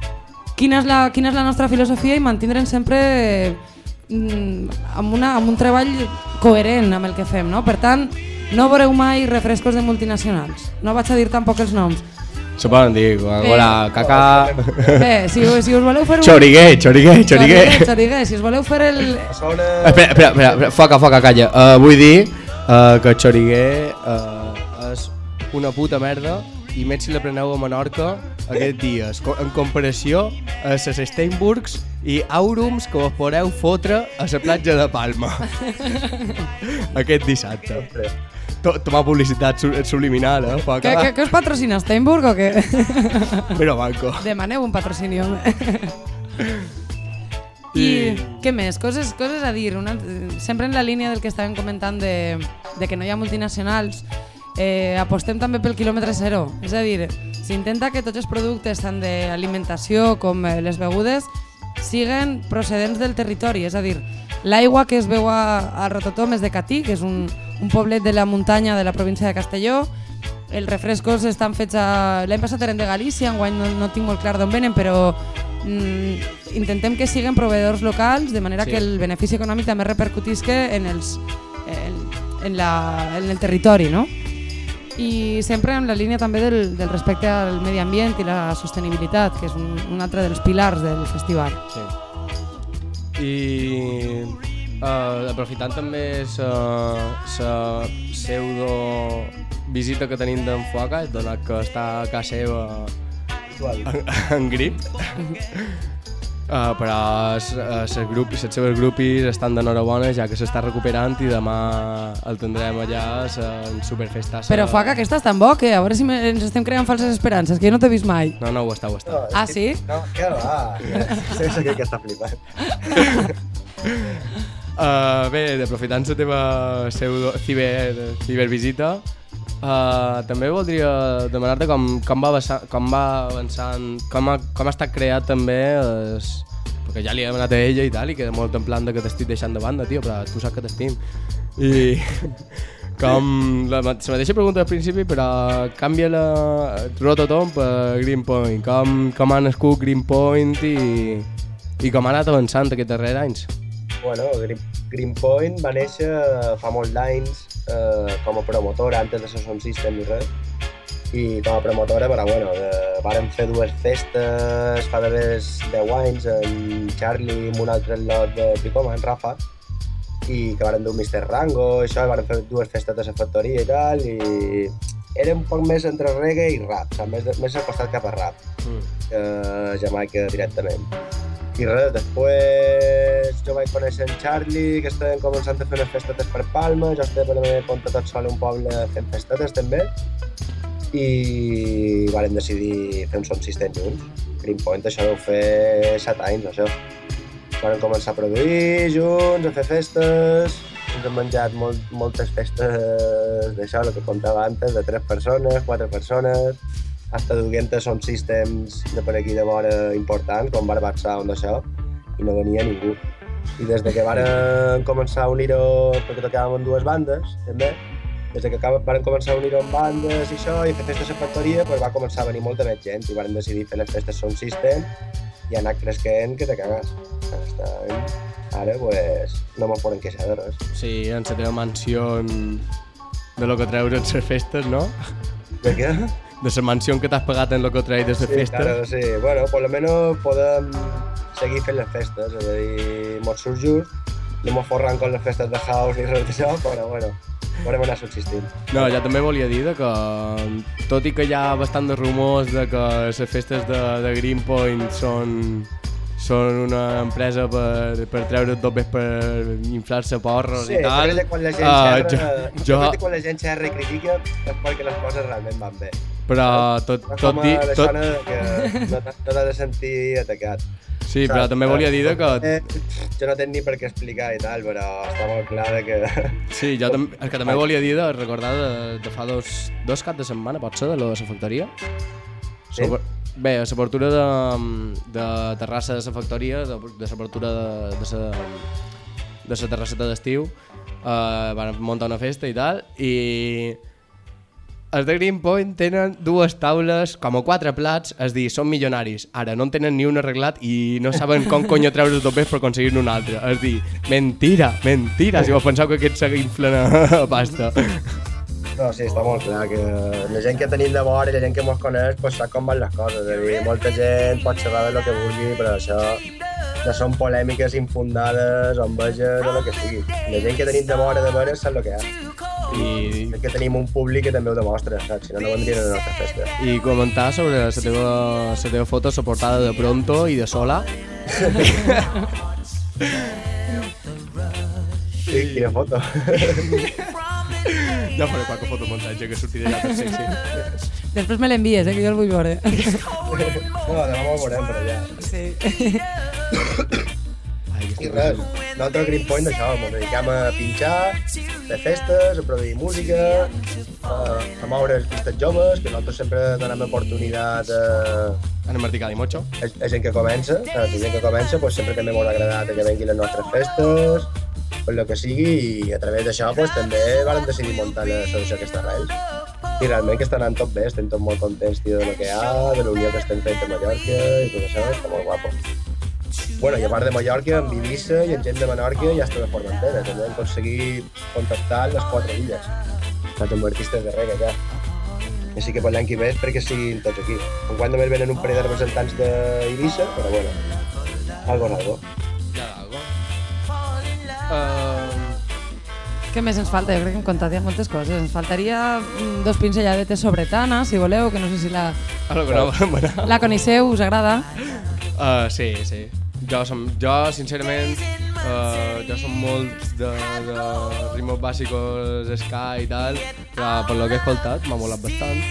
quina és la, quina és la nostra filosofia i mantindre'n sempre mm, amb, una, amb un treball coherent amb el que fem. No? Per tant, no veureu mai refrescos de multinacionals. No vaig a dir tampoc els noms. Se poden dir Coca-Cola, Eh. caca... Bé, si, si us voleu fer un... Xoriguer, xoriguer, xoriguer. Xoriguer, xoriguer. Si us voleu fer el... Sona... Espera, espera, espera, espera, foca, foca, calla. Uh, vull dir uh, que xoriguer uh, és una puta merda i més si la preneu a Menorca aquests dies, en comparació a les Steinburgs i Aurums que us podeu fotre a la platja de Palma aquest dissabte. To- Tomar publicitat su subliminal, eh? Que, que, que us patrocina Steinburg o què? Mira, banco. Demaneu un patrocini, home. I, què més? Coses, coses a dir. Una, sempre en la línia del que estàvem comentant de, de que no hi ha multinacionals, eh, apostem també pel quilòmetre zero. És a dir, s'intenta que tots els productes, tant d'alimentació com eh, les begudes, siguen procedents del territori. És a dir, l'aigua que es veu a, a Rototom és de Catí, que és un, un poblet de la muntanya de la província de Castelló, els refrescos estan fets a... L'any passat eren de Galícia, enguany no, no tinc molt clar d'on venen, però mm, intentem que siguin proveïdors locals, de manera Sí. sí. que el benefici econòmic també repercutisca en, els, en, en, la, en el territori, no? I sempre en la línia també del, del respecte al medi ambient i la sostenibilitat, que és un, un altre dels pilars del festival. Sí. I uh, aprofitant també la pseudo visita que tenim d'en Foca, donat que està a casa seva en, en grip. Uh, però les grupis, les seves grupis estan d'enhorabona ja que s'està recuperant i demà el tindrem allà en superfesta. Però Faca, que estàs tan bo que a veure si me, ens estem creant falses esperances, que jo no t'he vist mai. No, no, ho està, ho està. Ah, sí? No, què va? Sí, sí, que està flipant. Uh, bé, aprofitant la teva pseudo ciber, cibervisita, uh, també voldria demanar-te com, com, va avançar, com va avançant, com ha, com ha estat creat també, es, perquè ja li hem anat a ella i tal, i queda molt en plan de que t'estic deixant de banda, tio, però tu saps que t'estim. I com la, la mateixa pregunta al principi, però canvia la Rototom per Green Point. Com, com ha nascut Green Point i, i com ha anat avançant aquests darrers anys? Bueno, Green, Greenpoint va néixer fa molts d'anys eh, com a promotora, antes de ser Sound System i res. I com a promotora, però bueno, de, vàrem fer dues festes fa d'haver 10 anys, en Charlie amb un altre lot de Picoma, en Rafa, i que varen dur Mr. Rango, i això, i varen fer dues festes de la factoria i tal, i era un poc més entre reggae i rap, saps? més, més acostat cap a rap Mm. que Jamaica directament. I res, després jo vaig conèixer en Charlie, que estaven començant a fer unes festetes per Palma, jo estava per la meva compte tot sol un poble fent festetes també, i vàrem decidir fer un son system junts. Greenpoint, això deu fer 7 anys, això. Vàrem començar a produir junts, a fer festes, ens hem menjat molt, moltes festes d'això, el que contava antes, de 3 persones, 4 persones, hasta 200 són systems de per aquí de vora importants, com Barbat Sound, això, i no venia ningú. I des de que varen començar a unir-ho, perquè tocàvem en dues bandes, també, des de que acaba- varen començar a unir-ho en bandes i això, i fer festes a factoria, doncs va començar a venir molta més gent, i varen decidir fer les festes Sound System, i ha anat creixent que te cagues. Any, ara, pues, no me'n poden queixar de res. Sí, en la teva mansió de lo que treus en les festes, no? De què? De la mansió que t'has pagat en lo que treus de les Sí, festes. claro, sí. Bueno, por lo menos podem seguir fent les festes, és a dir, mos surt just, no mos forran con les festes de house ni res d'això, però bueno, podem anar subsistint. No, ja també volia dir de que, tot i que hi ha bastant de rumors de que les festes de, de Greenpoint són, són una empresa per, per treure dobbes per inflar-se porros Sí, i tal. que quan la gent xerra, jo, jo... quan la gent xerra i critica és perquè les coses realment van bé. però tot, No tot, com di, a la tot, que no t'has de sentir atacat. sí, però Saps? també volia dir de que Eh, jo no tinc ni per què explicar i tal, però està molt clar de que... Sí, jo també, el que també volia dir de recordar de, de fa dos, dos caps de setmana, pot ser, de la factoria. Sí? Sobre, bé, a l'apertura de, de terrassa de la factoria, de, de l'apertura de, de, la, de la terrasseta d'estiu, eh, van muntar una festa i tal, i els de Greenpoint tenen dues taules, com a quatre plats, és dir, són milionaris. Ara no en tenen ni un arreglat i no saben com conyo treure els topers per aconseguir un altre. És dir, mentira, mentira, si vos penseu que aquests s'inflen a pasta. No, sí, està molt clar que la gent que tenim de vora i la gent que mos coneix pues, sap com van les coses. És a dir, molta gent pot xerrar de lo que vulgui, però això no són polèmiques infundades enveges o el que sigui. La gent que tenim de vora de veure sap el que ha. I, És que tenim un públic que també ho demostra, saps? Si no, no vendrien a la nostra festa. i comentar sobre la teva, la teva foto, la portada de Pronto i de Sola. Sí, quina foto. Ja faré qualque fotomuntatge que sortiré allà per sexy. Després me l'envies, eh, que jo el vull veure. no, demà ho veurem per allà. Sí. Ai, I que res, nosaltres a Green Point això, ens dediquem a pinxar, fer festes, a produir música, a, a moure artistes joves, que nosaltres sempre donem oportunitat a, Ana Martí Cali Mocho. a, a gent que comença, a la gent que comença pues, sempre també m'ha agradat que venguin les nostres festes, per lo que sigui, i a través d'això pues, també vam decidir muntar l'associació Aquesta Arrels. I realment que està anant tot bé, estem tots molt contents tio, de lo que hi ha, de la unió que estem fent a Mallorca i tot això, està molt guapo. Bueno, i a part de Mallorca, amb Eivissa i amb gent de Menorca ja està de Formentera. També hem aconseguit contactar les quatre illes. Estat amb artistes de reggae ja. Així que per l'any que ve espero que siguin tots aquí. En quant només venen un parell de representants d'Eivissa, però bueno, algo és algo. Uh, Què més ens falta? Jo crec que hem contat ja moltes coses. Ens faltaria mm, dos pincelladetes sobre Tana, si voleu, que no sé si la, a lo que no vam anar. la coneixeu, us agrada. Uh, sí, sí. Jo, som, jo sincerament, uh, jo som molt de, de ritmos bàsicos, ska i tal, però per lo que he escoltat m'ha molat bastant.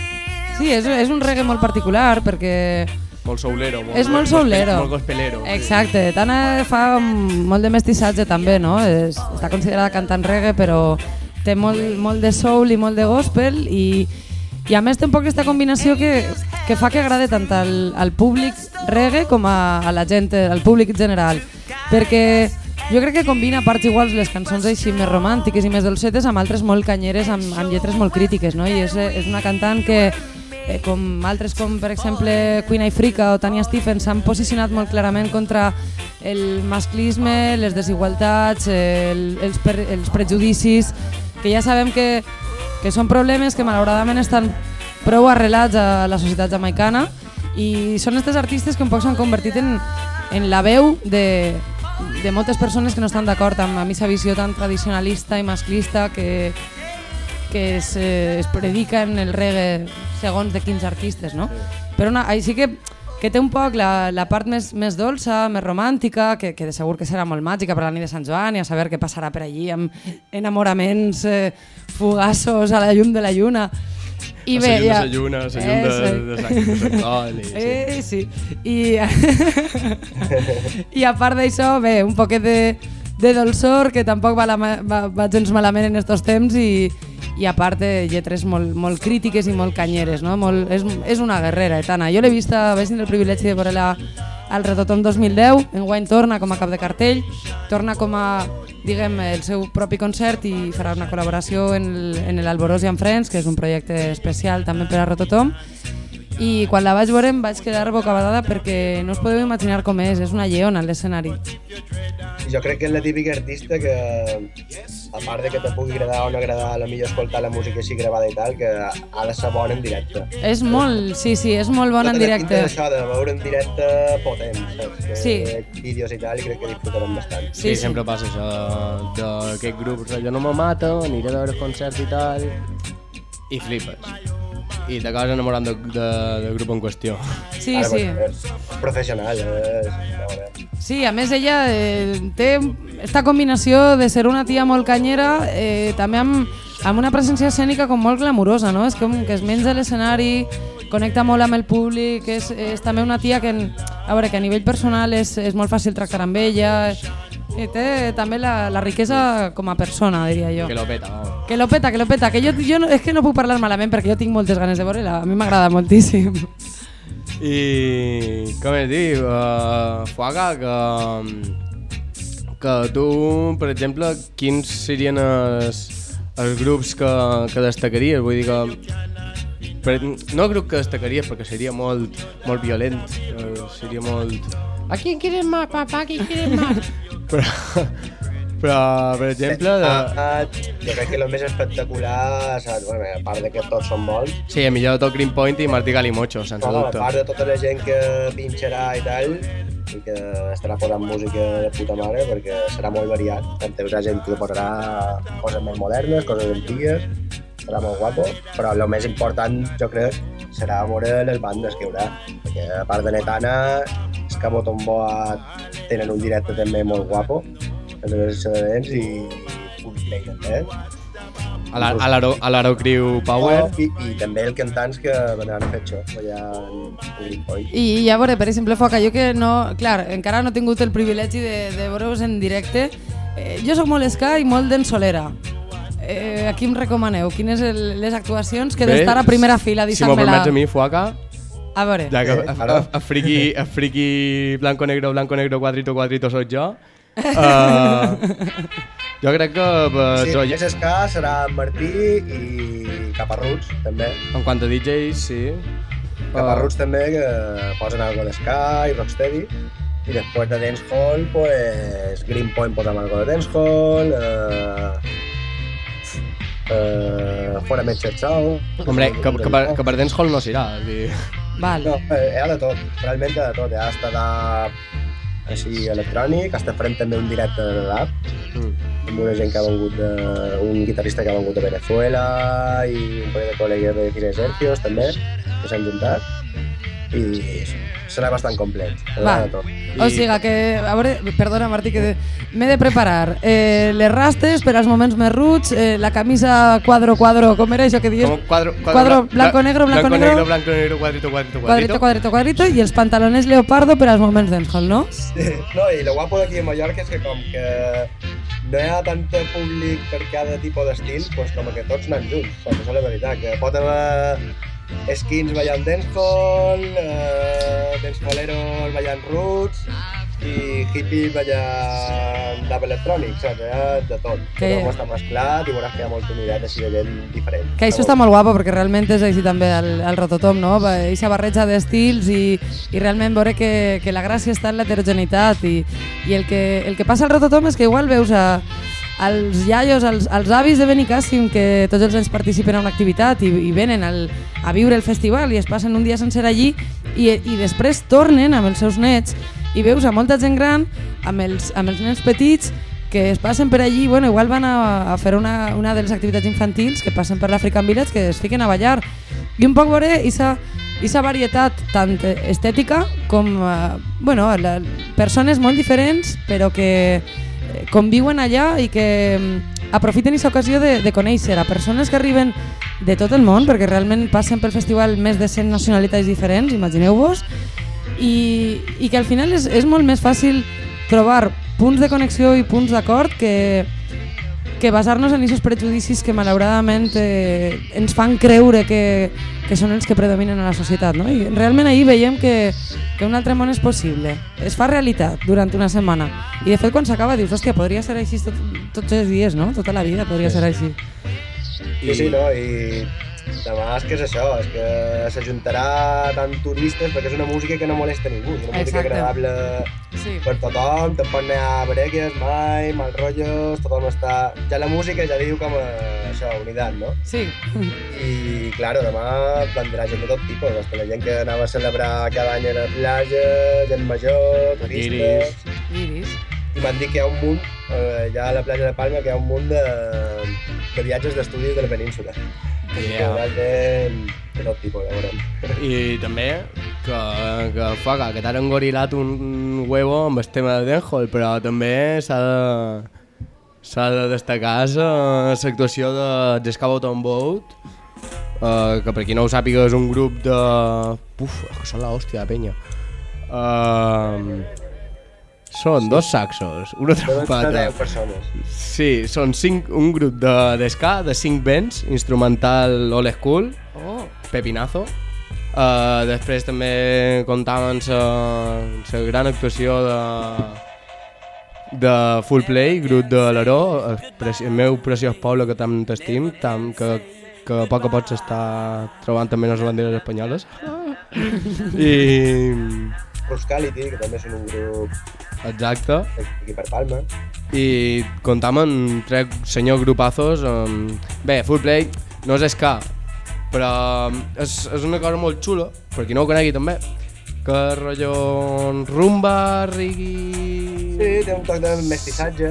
Sí, és, és un reggae molt particular perquè Molt soulero. Molt, és molt soulero. Molt gospelero. sí. Exacte, Tana fa molt de mestissatge també, no? És, està considerada cantant reggae, però té molt, molt de soul i molt de gospel i, i a més té un poc aquesta combinació que, que fa que agrade tant al, al públic reggae com a, a la gent, al públic general. Perquè jo crec que combina a parts iguals les cançons així més romàntiques i més dolcetes amb altres molt canyeres, amb, amb lletres molt crítiques, no? I és, és una cantant que eh, com altres com per exemple Queen Africa o Tanya Stephens s'han posicionat molt clarament contra el masclisme, les desigualtats, el, els, per, els prejudicis, que ja sabem que, que són problemes que malauradament estan prou arrelats a la societat jamaicana i són aquests artistes que un poc s'han convertit en, en la veu de, de moltes persones que no estan d'acord amb aquesta visió tan tradicionalista i masclista que, que es, eh, es predica en el reggae segons de quins artistes, no? Però una, així que, que té un poc la, la part més, més dolça, més romàntica, que, que de segur que serà molt màgica per la nit de Sant Joan i a saber què passarà per allí amb enamoraments eh, fugassos a la llum de la lluna. I la bé, llum ja... la lluna, la llum de, de, de i, sí. Eh, sí. I, I a part d'això, bé, un poquet de, de dolçor, que tampoc va, la, va, va gens malament en estos temps, i, i a part de lletres molt, molt crítiques i molt canyeres, no? Molt, és, és una guerrera, Etana. Jo l'he vista, vaig tenir el privilegi de veure-la al Retotom 2010, en guany torna com a cap de cartell, torna com a, diguem, el seu propi concert i farà una col·laboració en el- en l'Alboros and Friends, que és un projecte especial també per a Rototom, i quan la vaig veure em vaig quedar bocabadada perquè no us podeu imaginar com és, és una lleona a l'escenari. I jo crec que és la típica artista que, a part de que te pugui agradar o no agradar, a la millor escoltar la música així gravada i tal, que ha de ser bona en directe. És molt, sí, sí, és molt bona en Tota la directe. pinta d'això, de veure en directe potent, saps? Que Sí. Vídeos i tal, i crec que disfrutarem bastant. Sí, sí, sempre passa això d'aquest grup, rotllo no me mata, aniré a veure concerts i tal, i flipes. I t'acabes enamorant de, de, del grup en qüestió. Sí, Ara, sí. pues, és professional, veure. Sí, a més ella eh, té esta combinació de ser una tia molt canyera, eh, també amb, amb una presència escènica com molt glamurosa, no? És com que es menja l'escenari, connecta molt amb el públic, és, és també una tia que, a veure, que a nivell personal és, és molt fàcil tractar amb ella, i té també la, la riquesa com a persona, diria jo. Que lo peta, vamos. Que lo peta, que lo peta, que jo, jo no, és que no puc parlar malament perquè jo tinc moltes ganes de veure-la, a mi m'agrada moltíssim. I com es diu, uh, Fuaga, que, que tu, per exemple, quins serien els, els grups que, que destacaries? Vull dir que però no crec que destacaria perquè seria molt, molt violent, eh, seria molt... ¿A quién quieres más, papá? ¿A quién quieres más? però, però, per exemple... De... Ah, jo crec que el més espectacular, saps? Bueno, a part de que tots són molts, Sí, el millor de tot Green Point i Martí Galimocho, sense no, a dubte. part de tota la gent que pinxarà i tal, i que estarà posant música de puta mare, perquè serà molt variat. Tant haurà gent que posarà coses més modernes, coses antigues, serà molt guapo, però el més important, jo crec, serà veure les bandes que hi haurà, perquè a part de Netana, Escamo Tomboa tenen un directe també molt guapo, els esdeveniments i Coldplay també. A a a l'Aerocrew Power. I, I també els cantants que vindran a fer això allà en Point. I ja veure, per exemple, Foca, jo que no... Clar, encara no he tingut el privilegi de, de veure-vos en directe. Eh, jo sóc molt ska i molt d'ensolera. Eh, aquí em recomaneu? Quines el, les actuacions que d'estar a primera fila Si m'ho permets a mi, Fuaca, A veure, ja que Eh, a, a, a, friki, a friki blanco negro, blanco negro, cuadrito, cuadrito soc jo. Uh, jo crec que per Sí, més ska serà en Martí i Caparruts, també. en quant a DJs, sí. Caparruts també, que posen algo de ska i rocksteady. I després de dancehall, pues, Green Point posem algo de dancehall, eh, eh, Fora Metge Chao. Hombre, que, que, per, que per dancehall no serà. és dir, val. No, eh, hi ha de tot, realment hi ha de tot. Hi ha hasta de així electrònic, hasta farem també un directe de rap, Mm. amb una gent que ha vengut de, un guitarrista que ha vengut de Venezuela i un parell de col·legues de Cine Sergios també, que s'han juntat i serà bastant complet. Va. de tot. O sigui que, a veure, perdona Martí, que m'he de preparar eh, les rastes per als moments més ruts, eh, la camisa quadro, quadro, com era això que dius? Com cuadro, Cuadro blanco, negro, blanco, negro. negro, blanco, negro, cuadrito, cuadrito, Quadrito, quadrito, quadrito, i els pantalones leopardo per als moments dancehall, no? Sí, no, i lo guapo d'aquí a Mallorca és que com que no hi ha tant públic per cada tipus d'estil, doncs com que tots anem junts, saps? Això és la veritat, que pot haver skins ballant dancehall, eh, dancehalleros ballant roots, i hippie ballant dub electrònic, saps? Ha de tot. Que- Tot està mesclat i veuràs que hi ha molta unitat així de gent diferent. Que això està molt guapo perquè realment és així també el, el rototom, no? Eixa barreja d'estils i, i realment veure que, que la gràcia està en l'heterogeneïtat i, i el, que, el que passa al rototom és que igual veus a, als iaios, als, als avis de Benicàssim que tots els anys participen a una activitat i, i venen al, a viure el festival i es passen un dia sencer allí i, i després tornen amb els seus nets i veus a molta gent gran amb els, amb els nens petits que es passen per allí, bueno, igual van a, a fer una, una de les activitats infantils que passen per l'African Village, que es fiquen a ballar. I un poc veure esa, esa varietat tant estètica com, eh, bueno, la, persones molt diferents, però que conviuen allà i que mm, aprofiten aquesta ocasió de, de conèixer a persones que arriben de tot el món, perquè realment passen pel festival més de 100 nacionalitats diferents, imagineu-vos, i, i que al final és, és molt més fàcil trobar punts de connexió i punts d'acord que, que basar-nos en aquests prejudicis que malauradament eh, ens fan creure que, que són els que predominen a la societat. No? I realment ahir veiem que, que un altre món és possible. Es fa realitat durant una setmana. I de fet quan s'acaba dius, hòstia, podria ser així tot, tots els dies, no? Tota la vida podria ser així. Sí, sí, no, i demà és que és això, és que s'ajuntarà tant turistes, perquè és una música que no molesta ningú, és una música Exacte. agradable Sí. per tothom, tampoc no hi ha bregues mai, mal rotllos, tothom està... Ja la música ja diu com a, això, unitat, no? Sí. I, claro, demà vendrà gent de tot tipus, hasta la gent que anava a celebrar cada any a la platja, gent major, turistes... Iris. I m'han dit que hi ha un munt, eh, ja a la platja de Palma, que hi ha un munt de, de viatges d'estudis de la península. Que Yeah. de tot tipus, ja veurem. I també que, que faga, que t'han engorilat un huevo amb el tema de dancehall, però també s'ha de, s'ha de destacar l'actuació de Jescabo Tom Boat, uh, que per qui no ho sàpiga és un grup de... Uf, que són la hòstia de penya. Uh, són dos saxos, una trompeta. 10 persones. Sí, són cinc, un grup de, de ska de cinc vents, instrumental old school, Oh. Pepinazo. Uh, després també comptàvem la gran actuació de, de Full Play, grup de l'Aró, el, preci- el meu preciós poble que tant t'estim, tant que, que a poc a poc s'està trobant també les banderes espanyoles. I... Ruscality, que també són un grup Exacte. aquí per Palma. I comptam amb tres senyors grupazos. Um, bé, Full Play no és ska, però és, és una cosa molt xula, per qui no ho conegui també, que és rotllo rumba, reggae... Sí, té un toc de mestissatge,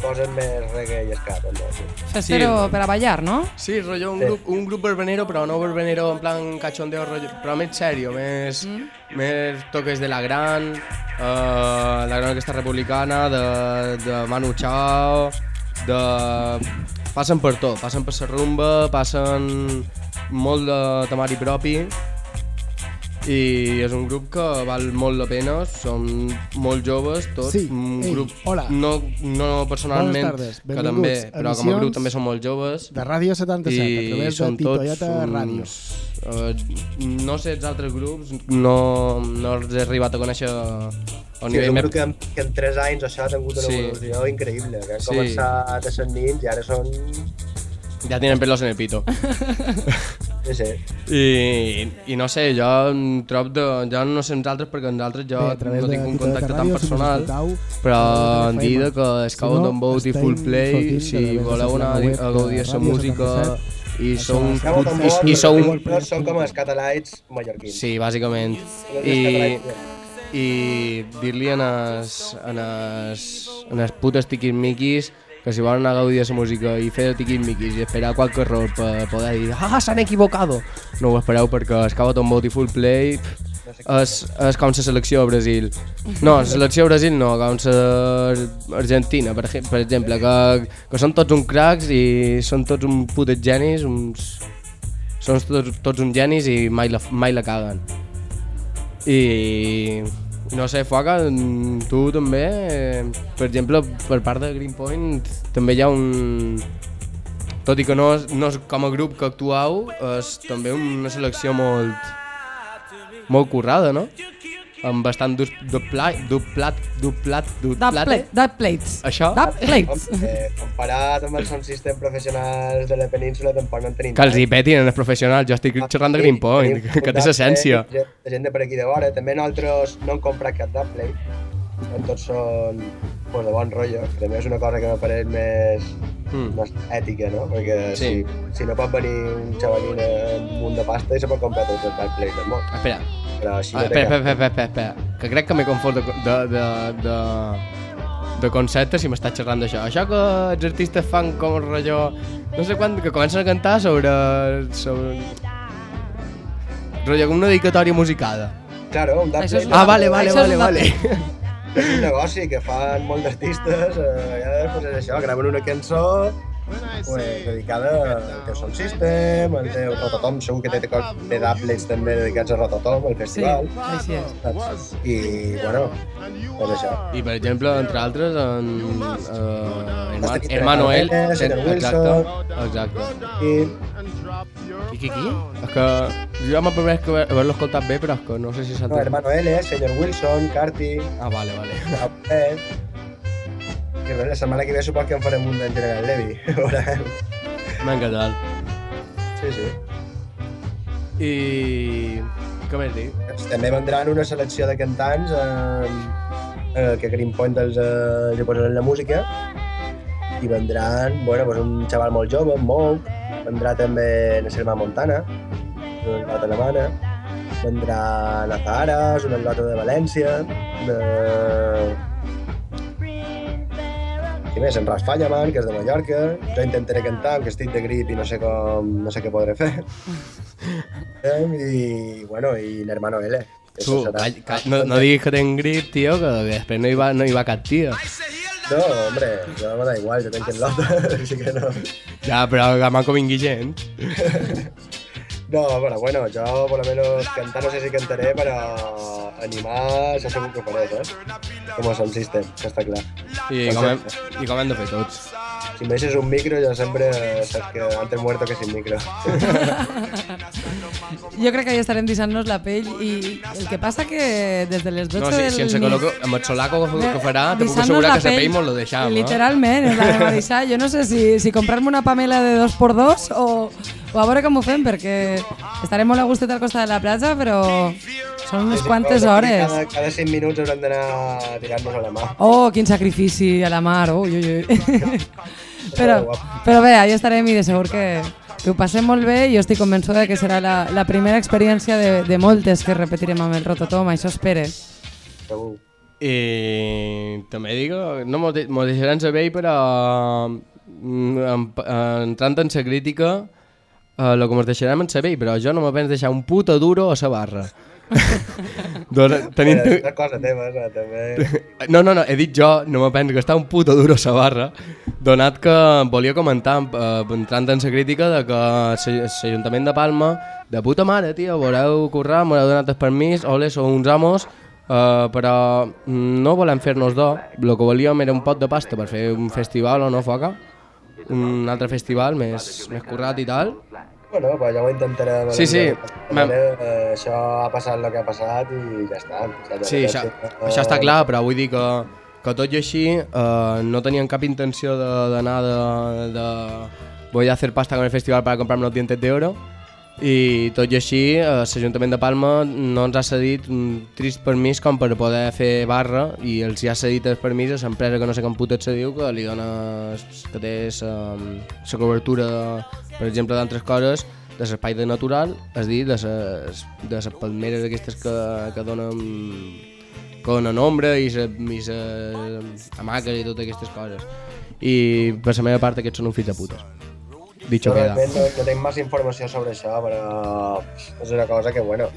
coses més reggae i ska, també. Sí. Festero Sí. per a ballar, no? Sí, rotllo un Sí. grup, un grup verbenero, però no verbenero en plan cachondeo, rotllo, però més serio, més, mm. més toques de la gran, uh, la gran aquesta republicana, de, de Manu Chao, de... Passen per tot, passen per la rumba, passen molt de temari propi, i és un grup que val molt la pena, són molt joves, tots, Sí, un ei, grup, hola. no, no personalment, que també, a però com a grup també són molt joves, De Ràdio 77, a i través de Titoieta Ràdio. Uh, no sé els altres grups, no, no els he arribat a conèixer a Sí, és nivell un més... grup que, en- que en 3 anys això ha tingut una Sí. evolució increïble, que han Sí. començat a ser nins i ara són... Ja tenen pelos en el pito. Sí, sí. I, I no sé, jo em trob de... Jo no sé nosaltres perquè nosaltres jo Bé, no tinc un contacte tan personal, però dir FM. que Si Scout no, on Boat i Full Play, si voleu anar a, gaudir de la música 77, i amb i, i sou un... no són com els catalites mallorquins. Sí, bàsicament. Els I, i dir-li en es, en es, en es putes tiquismiquis que si volen anar a gaudir de la música i fer tiquismiquis i esperar qualque error per poder dir ah, s'han equivocado. No ho espereu perquè es cava tot Boat i Full Play. És, és com la selecció de Brasil. No, la selecció de Brasil no com la Argentina per, per exemple que, que són tots uns cracs i són tots uns putes genis uns, són tots, tots uns genis i mai la, mai la caguen. I no sé, Foca, tu també, eh, per exemple, per part de Greenpoint també hi ha un... Tot i que no és, no és com a grup que actuau, és també una selecció molt molt currada, no? Amb bastant dub, dublat, dublat, dublat, Dub, dublat, pla dub plates. Això? Dub plates. Eh, comparat amb els sound system professionals de la península tampoc no en tenim que els hi petin en els professionals, jo estic xerrant de Greenpoint, que, que té l'essència. De, de gent de per aquí de vora. També nosaltres no hem comprat cap dubplate. En tots són pues, de bon rotllo. que També és una cosa que m'apareix més, Mm. més ètica, no? Perquè Sí. si, si no pot venir un xavalín amb un munt de pasta i se pot comprar tots els dubplates del món. Espera, Però així Ah, no té espera, cap- espera, espera, espera, espera, que crec que m'he confós de, de, de, de, de concepte si m'estàs xerrant d'això. Això que els artistes fan com un rotllo... No sé quan, que comencen a cantar sobre... sobre rotllo com una dedicatòria musicada. Claro, un una- Ah, vale, vale, vale, un vale. és un negoci que fan molts artistes. Eh, ja després és això, graven una cançó pues, dedicada al Sound System, el teu Rototom, segur que té, té dubplates també dedicats a Rototom, al Sí, festival. així és. Saps? I, bueno, doncs això. I per exemple, entre altres, en, Estic Hermanoel, Hermanoel, ten- Senyor exacte, exacte. I Qui, qui, qui? És que jo m'ha permès que haver- haver-lo escoltat bé, però és que no sé si s'ha no, Hermano L, Senyor Wilson, Carti, Ah, vale, vale. I res, la setmana que ve supos que en farem un d'en General Levy. Veurem. Vinga, tal. sí, sí. I... Què més dir? Doncs també vendran una selecció de cantants eh, eh, que Greenpoint els, eh, els posaran la música i vendran bueno, pues un xaval molt jove, Mouk, vendrà també la Selma Montana, una atleta alemana, vendrà Nazaras, una atleta de València, de... Qui més? En Ras Fallaman, que és de Mallorca. Jo intentaré cantar, que estic de grip i no sé com... no sé què podré fer. I, bueno, i l'hermano L. que Tu, això serà- call, call, no, no diguis que tenc grip, tio, que després no hi va, no hi va cap tio. No, hombre, jo me da igual, jo tenc el lot, així que no. Ja, però que manco vingui gent. No, però bueno, jo por lo menos cantar no sé si cantaré, però animar això segur que ho faré, saps? Com a sound system, que està clar. I com, hem, I com hem de fer tots. Si em deixes un micro, jo sempre saps que antes muerto que sin micro. Jo crec que ja estarem deixant-nos la pell i el que passa que des de les 12 No, si, del si ens col·loco, amb el solaco que, farà, te puc assegurar la que la pell, mos lo deixam. Eh? Literalment, és la de Marissà. Jo no sé si, si comprar-me una pamela de 2x2 o, o a veure com ho fem, perquè estarem molt a gustet al costat de la platja, però són unes quantes hores. Cada, cada 5 minuts haurem d'anar tirant-nos a la mà. Oh, quin sacrifici a la mar, ui, ui, ui. però, però bé, allà estarem i de segur que, que ho passem molt bé i jo estic convençuda que serà la, la primera experiència de, de moltes que repetirem amb el Rototom, això espere. Segur. I també dic, no m'ho de- m'ho deixaran saber, però mm, en- entrant en la crítica, eh, el que ens deixarem en saber, però jo no me penso deixar un puto duro a la barra. Dona, tenint... És una cosa teva, no? també. No, no, no, he dit jo, no me penso gastar un puto duro a la barra, donat que volia comentar, eh, entrant en la crítica, de que l'Ajuntament de Palma, de puta mare, tio, voleu currar, m'haureu donat el permís, ole, sou uns amos, eh, però no volem fer-nos do, el que volíem era un pot de pasta per fer un festival o no, foca? Un altre festival més, més currat i tal. Bueno, però ja ho intentarem. Sí, sí. Vale, eh, això ha passat el que ha passat i ja està. Sí, això, això està clar, però vull dir que, que tot i així eh, no tenien cap intenció de- d'anar de, de, voy a hacer pasta con el festival para comprarme los dientes de oro i tot i així eh, l'Ajuntament de Palma no ens ha cedit un trist permís com per poder fer barra i els hi ha cedit el permís a l'empresa que no sé com puta se diu que li dona que té la cobertura per exemple d'altres coses de l'espai de natural, és dir, de les, de les palmeres aquestes que, que donen que donen ombra i les hamaques i totes aquestes coses. I per la meva part aquests són un fill de putes. Dicho queda. no, no tinc massa informació sobre això, però és una cosa que, bueno,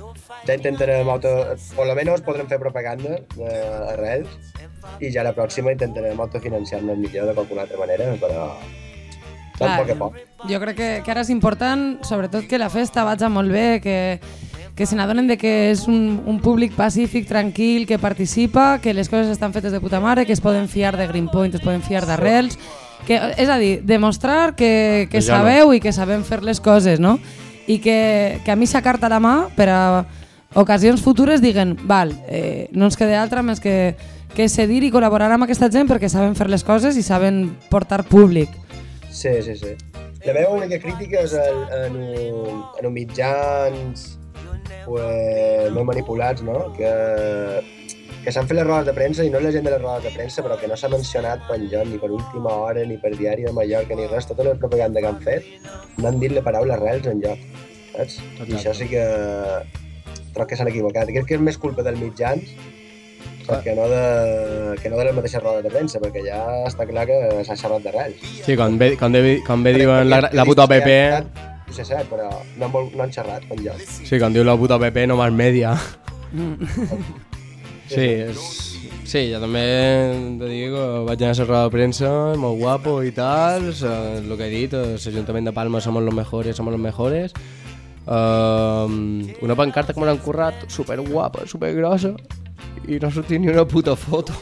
ja intentarem auto... Por lo menos podrem fer propaganda eh, arrels i ja la pròxima intentarem autofinanciar-nos millor de qualsevol altra manera, però Clar, poc a poc. Jo crec que, que ara és important, sobretot que la festa vaja molt bé, que, que se n'adonen de que és un, un públic pacífic, tranquil, que participa, que les coses estan fetes de puta mare, que es poden fiar de Greenpoint, es poden fiar d'arrels, que, és a dir, demostrar que, que Que ja no. sabeu i que sabem fer les coses, no? I que, que a mi s'ha carta a la mà per a ocasions futures diguen, val, eh, no ens queda altra més que, que cedir i col·laborar amb aquesta gent perquè saben fer les coses i saben portar públic. Sí, sí, sí. La meva única crítica és en, en, un, en un mitjans pues, molt manipulats, no? Que, que s'han fet les rodes de premsa i no la gent de les rodes de premsa, però que no s'ha mencionat per enlloc, ni per última hora, ni per diari de Mallorca, ni res. Tota la propaganda que han fet no han dit la paraula arrels enlloc, saps? I això sí que troc que s'han equivocat. Crec que és més culpa dels mitjans que no, de, que no de les mateixes rodes de premsa, perquè ja està clar que s'ha xerrat d'arrels. Sí, quan bé, quan bé, quan bé diuen la, la puta PP, No sé, cert, però no han, vol- no han xerrat per enlloc. sí, quan diu la puta PP no más media. Sí, és... Sí, jo també de dir que vaig anar a la roda de premsa, molt guapo i tal, el que he dit, l'Ajuntament de Palma somos los mejores, somos los mejores. Um, una pancarta que me l'han currat, super guapa, super grossa, i no sortia ni una puta foto.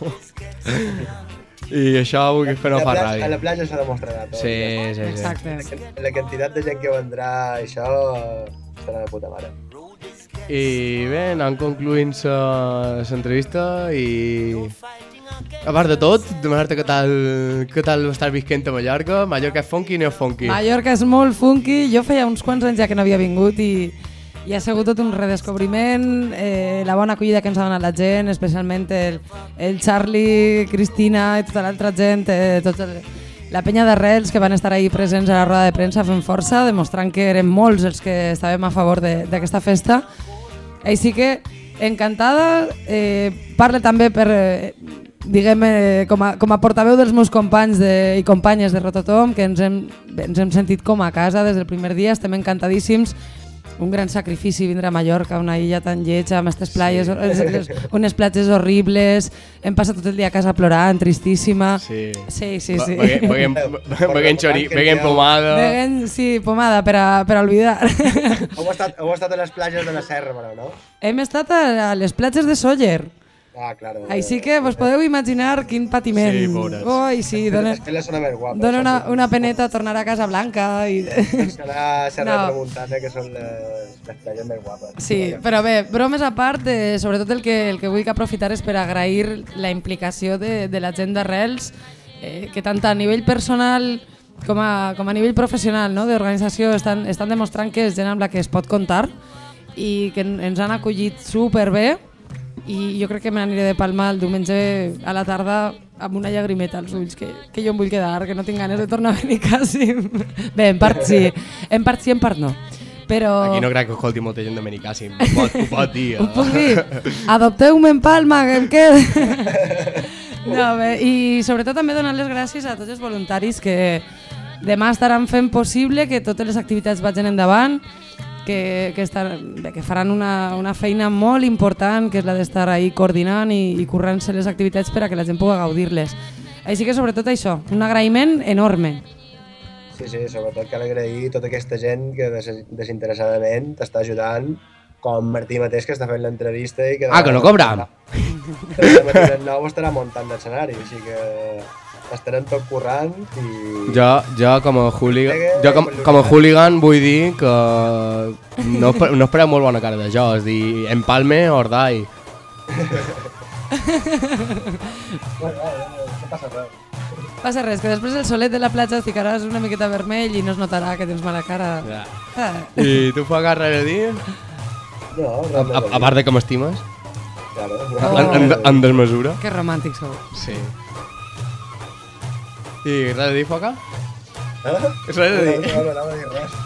I això vull que no a, la fa platja, a ràbia. la platja s'ha demostrarà tot. Sí, sí, sí. Exacte. La, la quantitat de gent que vendrà, això serà de puta mare. I bé, anant concluint l'entrevista i... A part de tot, demanar-te què tal, què tal estàs visquent a Mallorca. Mallorca és funky o no és funky? Mallorca és molt funky, jo feia uns quants anys ja que no havia vingut i, i ha sigut tot un redescobriment, eh, la bona acollida que ens ha donat la gent, especialment el, el Charlie, Cristina i tota l'altra gent, eh, tot el, la penya d'arrels que van estar ahí presents a la roda de premsa fent força, demostrant que eren molts els que estàvem a favor d'aquesta festa. Així que, encantada, eh, parle també per, eh, diguem, eh, com, a, com a portaveu dels meus companys de, i companyes de Rototom, que ens hem, ens hem sentit com a casa des del primer dia, estem encantadíssims, un gran sacrifici vindre a Mallorca, una illa tan lletja, amb aquestes playes, les, unes platges horribles, hem passat tot el dia a casa plorant, tristíssima. Sí. Sí, sí, sí. Beguem, beguem, xori, beguem pomada. Beguem, sí, pomada per a, per a oblidar. Heu estat, heu estat a les platges de la Serra, però, no? Hem estat a, a les platges de Sóller. Ah, claro. Així que vos podeu imaginar quin patiment. Sí, pobres. Oi, sí, dona, dona una, una peneta tornar a Casa Blanca. I... Serà Serra No. no. Tramuntana, que són les, les platges més guapes. Sí, però bé, bromes a part, eh, sobretot el que, el que vull que aprofitar és per agrair la implicació de, de la gent d'Arrels, eh, que tant a nivell personal com a, com a nivell professional no, d'organització estan, estan demostrant que és gent amb la que es pot comptar i que en- ens han acollit superbé i jo crec que me n'aniré de palma el diumenge a la tarda amb una llagrimeta als ulls, que, que jo em vull quedar, que no tinc ganes de tornar a venir quasi. Bé, en part sí, en part sí, en part no. Però... Aquí no crec que escolti molta gent de Benicàssim. Ho pot, ho pot dir. Ho puc dir? Adopteu-me en Palma, que em quedo. No, bé, I sobretot també donar les gràcies a tots els voluntaris que demà estaran fent possible que totes les activitats vagin endavant, que, que, estan, bé, que faran una, una feina molt important, que és la d'estar ahí coordinant i, i currant-se les activitats per a que la gent pugui gaudir-les. Així que sobretot això, un agraïment enorme. Sí, sí, sobretot cal agrair tota aquesta gent que des desinteressadament t'està ajudant, com Martí mateix que està fent l'entrevista i que... Ah, que no cobra? Que demà 9 estarà muntant l'escenari, així que estarem tot currant i... Jo, jo com a hooligan, jo com, com a hooligan vull dir que no, no espereu molt bona cara de jo, és dir, Empalme, Ordai. Bueno, va, va, no passa res. Passa res, que després el solet de la platja et ficaràs una miqueta vermell i no es notarà que tens mala cara. Ja. Ah. I tu fa res a dir? No, A, a, a part de que m'estimes? Claro, Oh. En, en, en desmesura? Que romàntic sou. Sí. I res a dir, Foca? Eh? Res a dir? No, no, no, no, dir res.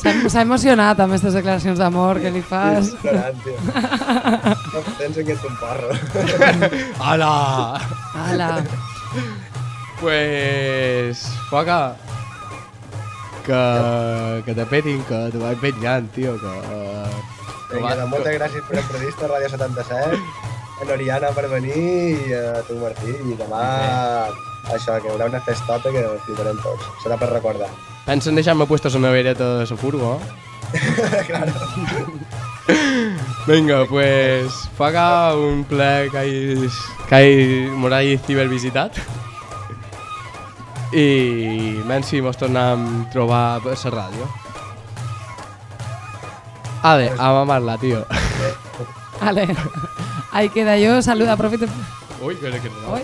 S'ha emocionat amb aquestes declaracions d'amor que li fas. Ignorant, tio. No, tens aquest un parro. Hola! Ala. Pues... Foca! Que, que te petin, que te vaig penjant, tio, que... que Vinga, doncs, moltes gràcies per l'entrevista a Ràdio 77, a l'Oriana per venir i a tu, Martí. I demà, això, que haurà una festota que fliparem tots. Serà per recordar. Pensen deixar-me puestos una vereta de la furgo, eh? claro. Vinga, pues... Foca un ple que hagis... que hagis... Mos hagis cibervisitat. I menys si mos tornem a trobar per la ràdio. Ale, a mamar-la, tio. Ale. Ahí queda yo. Saluda, profeta. Ui, que que no. Oi.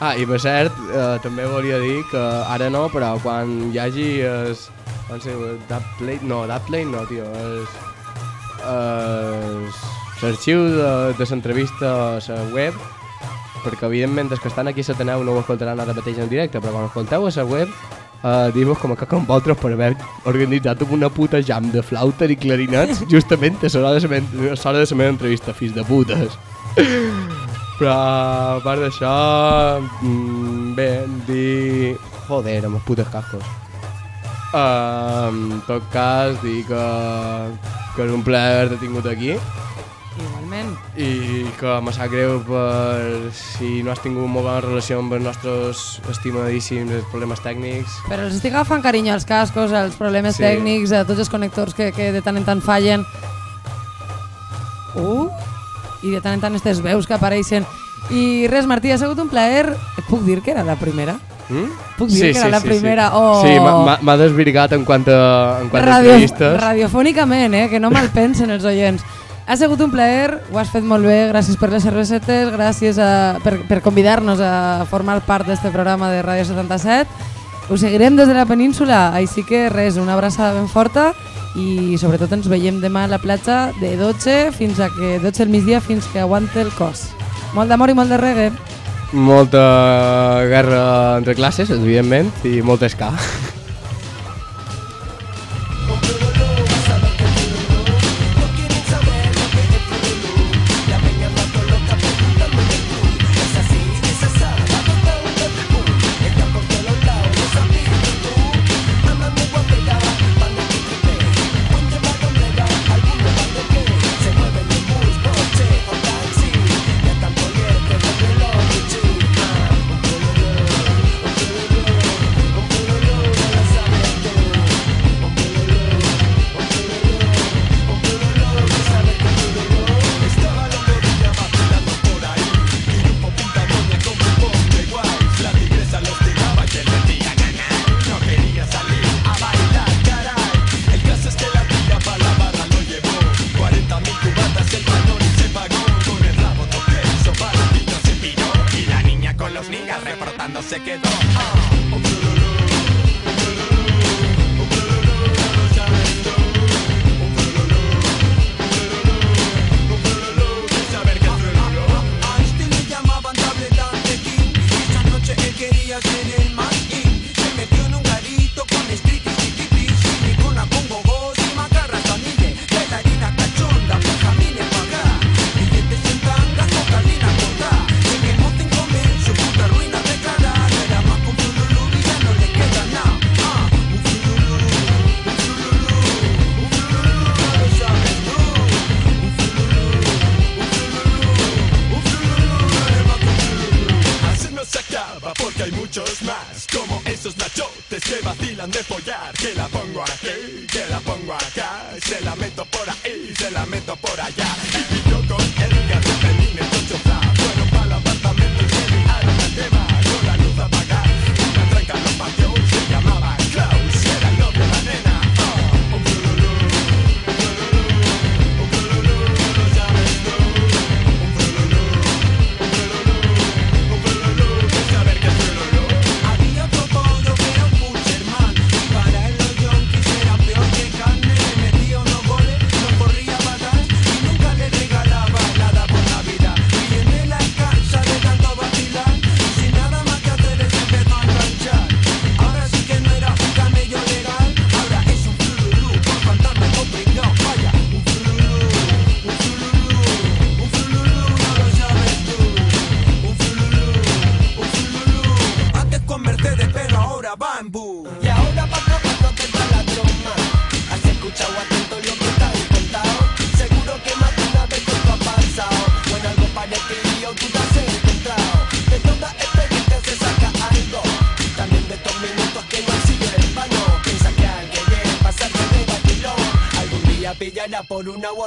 Ah, i per cert, eh, també volia dir que ara no, però quan hi hagi es, se diu, Dubplate, no, Dubplate no, tio, és es, l'arxiu de, de l'entrevista a la web, perquè evidentment els que estan aquí a l'Ateneu no ho escoltaran ara mateix en directe, però quan escolteu a la web, uh, dir-vos com a que com vosaltres per haver organitzat una puta jam de flauta i clarinets justament a l'hora de la de la meva entrevista, fills de putes. Però a part d'això, mm, bé, dir... Joder, amb els putes cascos. Uh, en tot cas, dir que, que és un plaer haver-te tingut aquí Igualment. i que me sap greu per si no has tingut molt bona relació amb els nostres estimadíssims problemes tècnics. Però els estic agafant carinyo als cascos, als problemes Sí. tècnics, a tots els connectors que, que de tant en tant fallen. Uh! I de tant en tant aquestes veus que apareixen. I res, Martí, ha sigut un plaer. Puc dir que era la primera? Mm? Puc dir que era la primera? Oh. Sí, m'ha- m'ha m'ha desvirgat en quant a, en quant a Radio, entrevistes. radiofònicament, eh? que no malpensen els oients. Ha sigut un plaer, ho has fet molt bé, gràcies per les cervesetes, gràcies a, per, per convidar-nos a formar part d'aquest programa de Ràdio 77. Us seguirem des de la península, així que res, una abraçada ben forta i sobretot ens veiem demà a la platja de 12 fins a que 12 del migdia fins que aguante el cos. Molt d'amor i molt de reggae. Molta guerra entre classes, evidentment, i molt esca.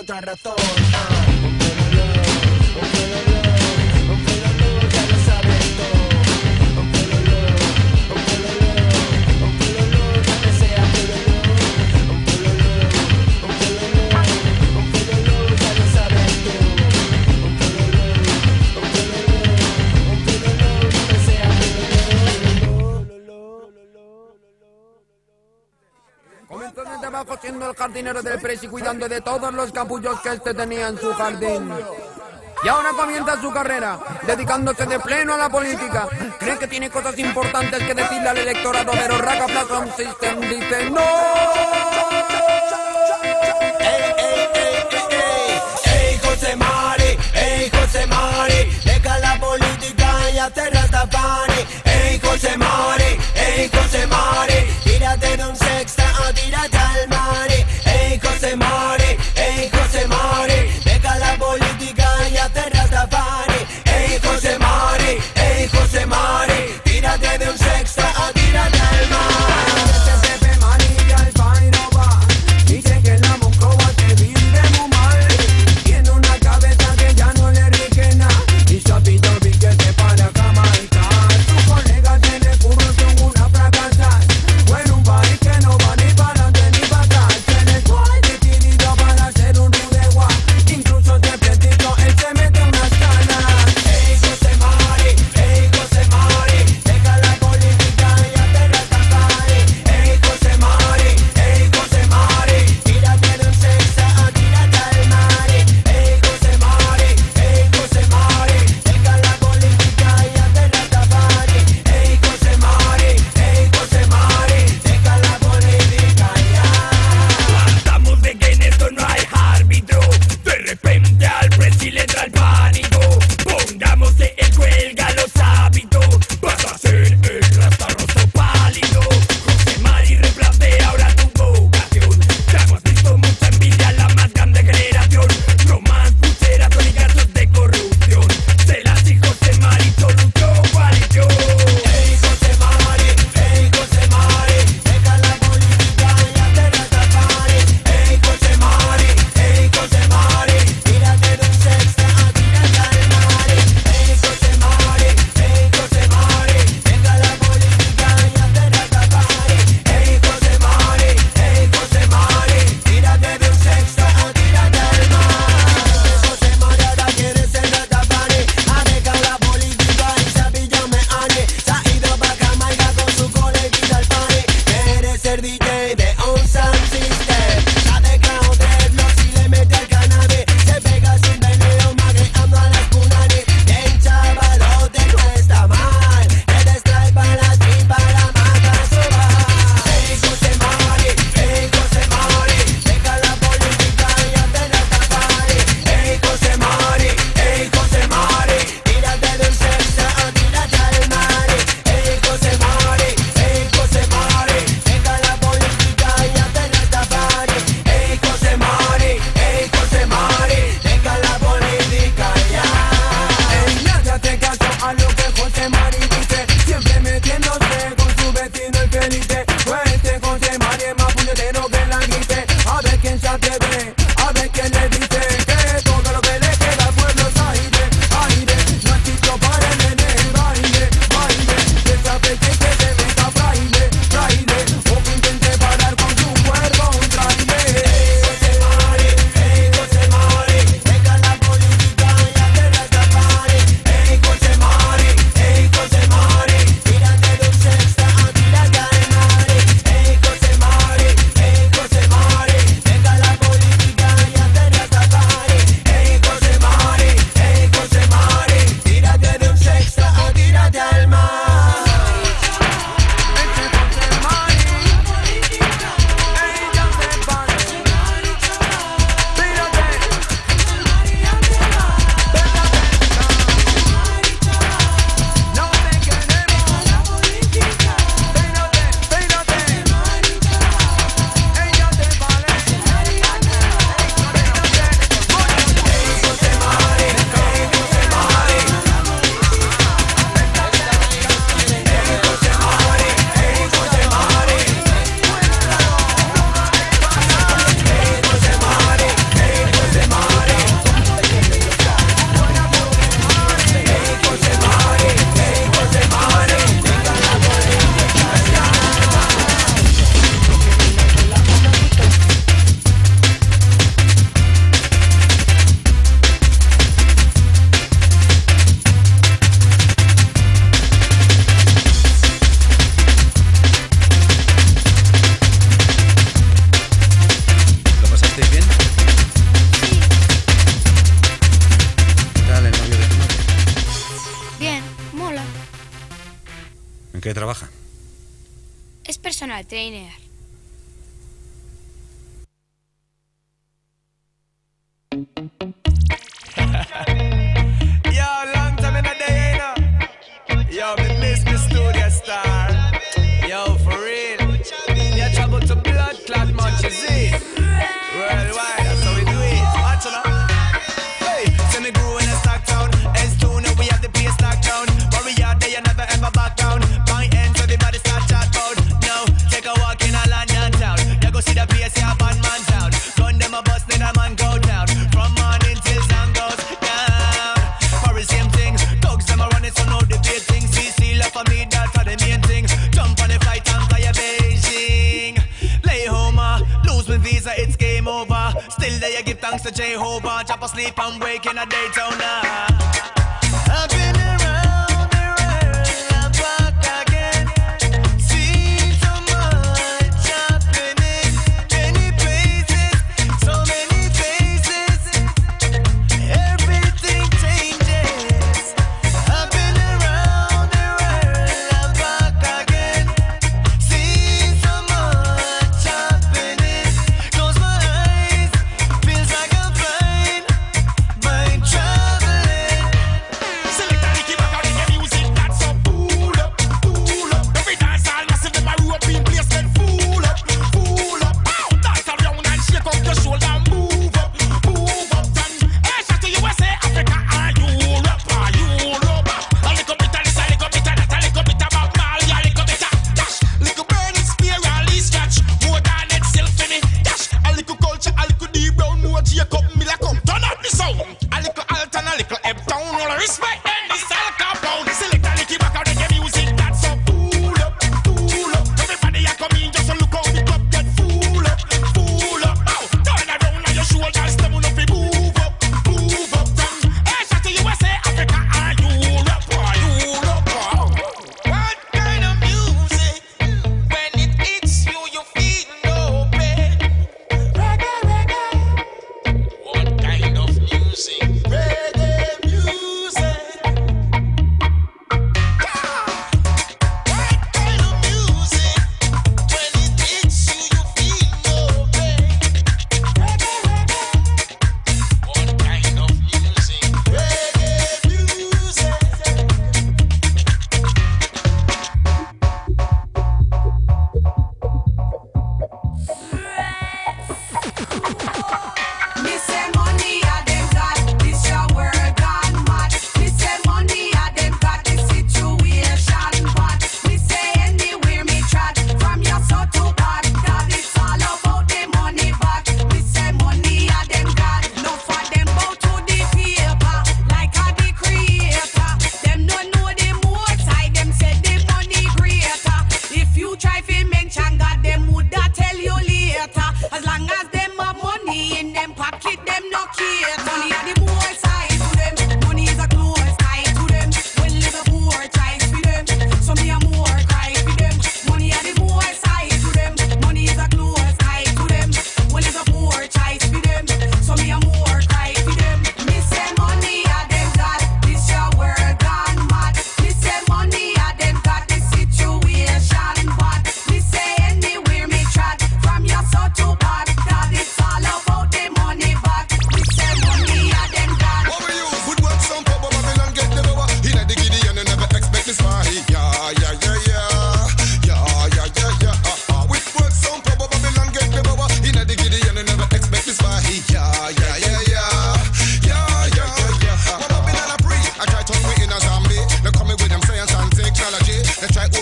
otra razón. jardinero del presi cuidando de todos los capullos que éste tenía en su jardín. Y ahora comienza su carrera, dedicándose de pleno a la política. Cree que tiene cosas importantes que decirle al electorado, pero Raga Plasm System dice ¡No! ¡Ey, ey, ey, ey, ey! ¡Ey, José Mari! ¡Ey, José Mari! Deja la política y hace ¡Ey, José Mari! ¡Ey, José Mari!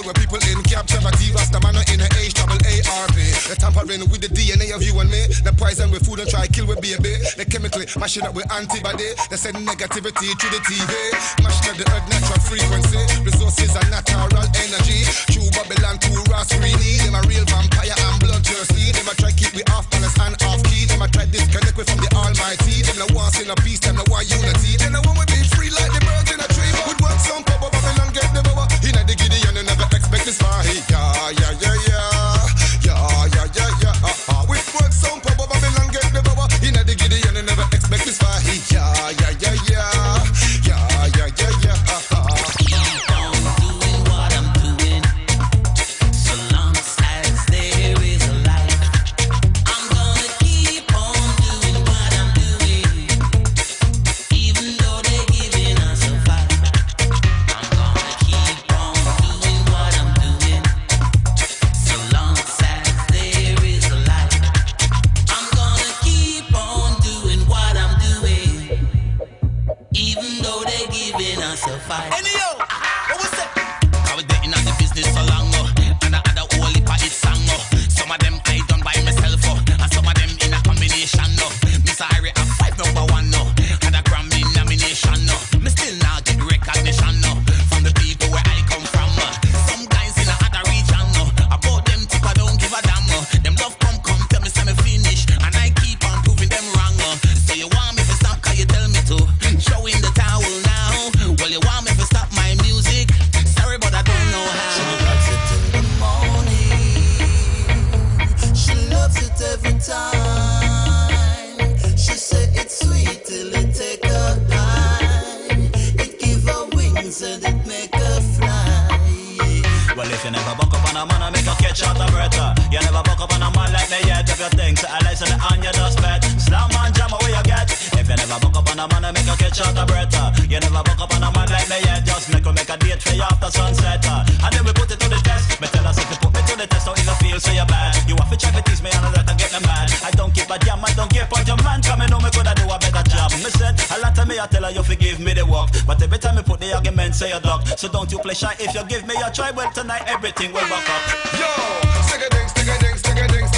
world where people in cab charity, Rasta man in a H double ARP. They're tampering with the DNA of you and me. They poison with food and try kill with baby. They chemically mashing up with antibody. They send negativity to the TV. Mash to the earth natural frequency. Resources are natural energy. True Babylon, true Ross Reilly. Them a real vampire and blood thirsty. Them a try keep we off balance and off key. Them a try disconnect we from the Almighty. Them the ones in a peace. Them the one unity. Them the one with yeah, yeah. I tell her you forgive me the walk. But every time you put the argument, say a dog. So don't you play shy if you give me a try. Well, tonight everything will work up. Yo, stick a ding, stick a ding, stick a ding.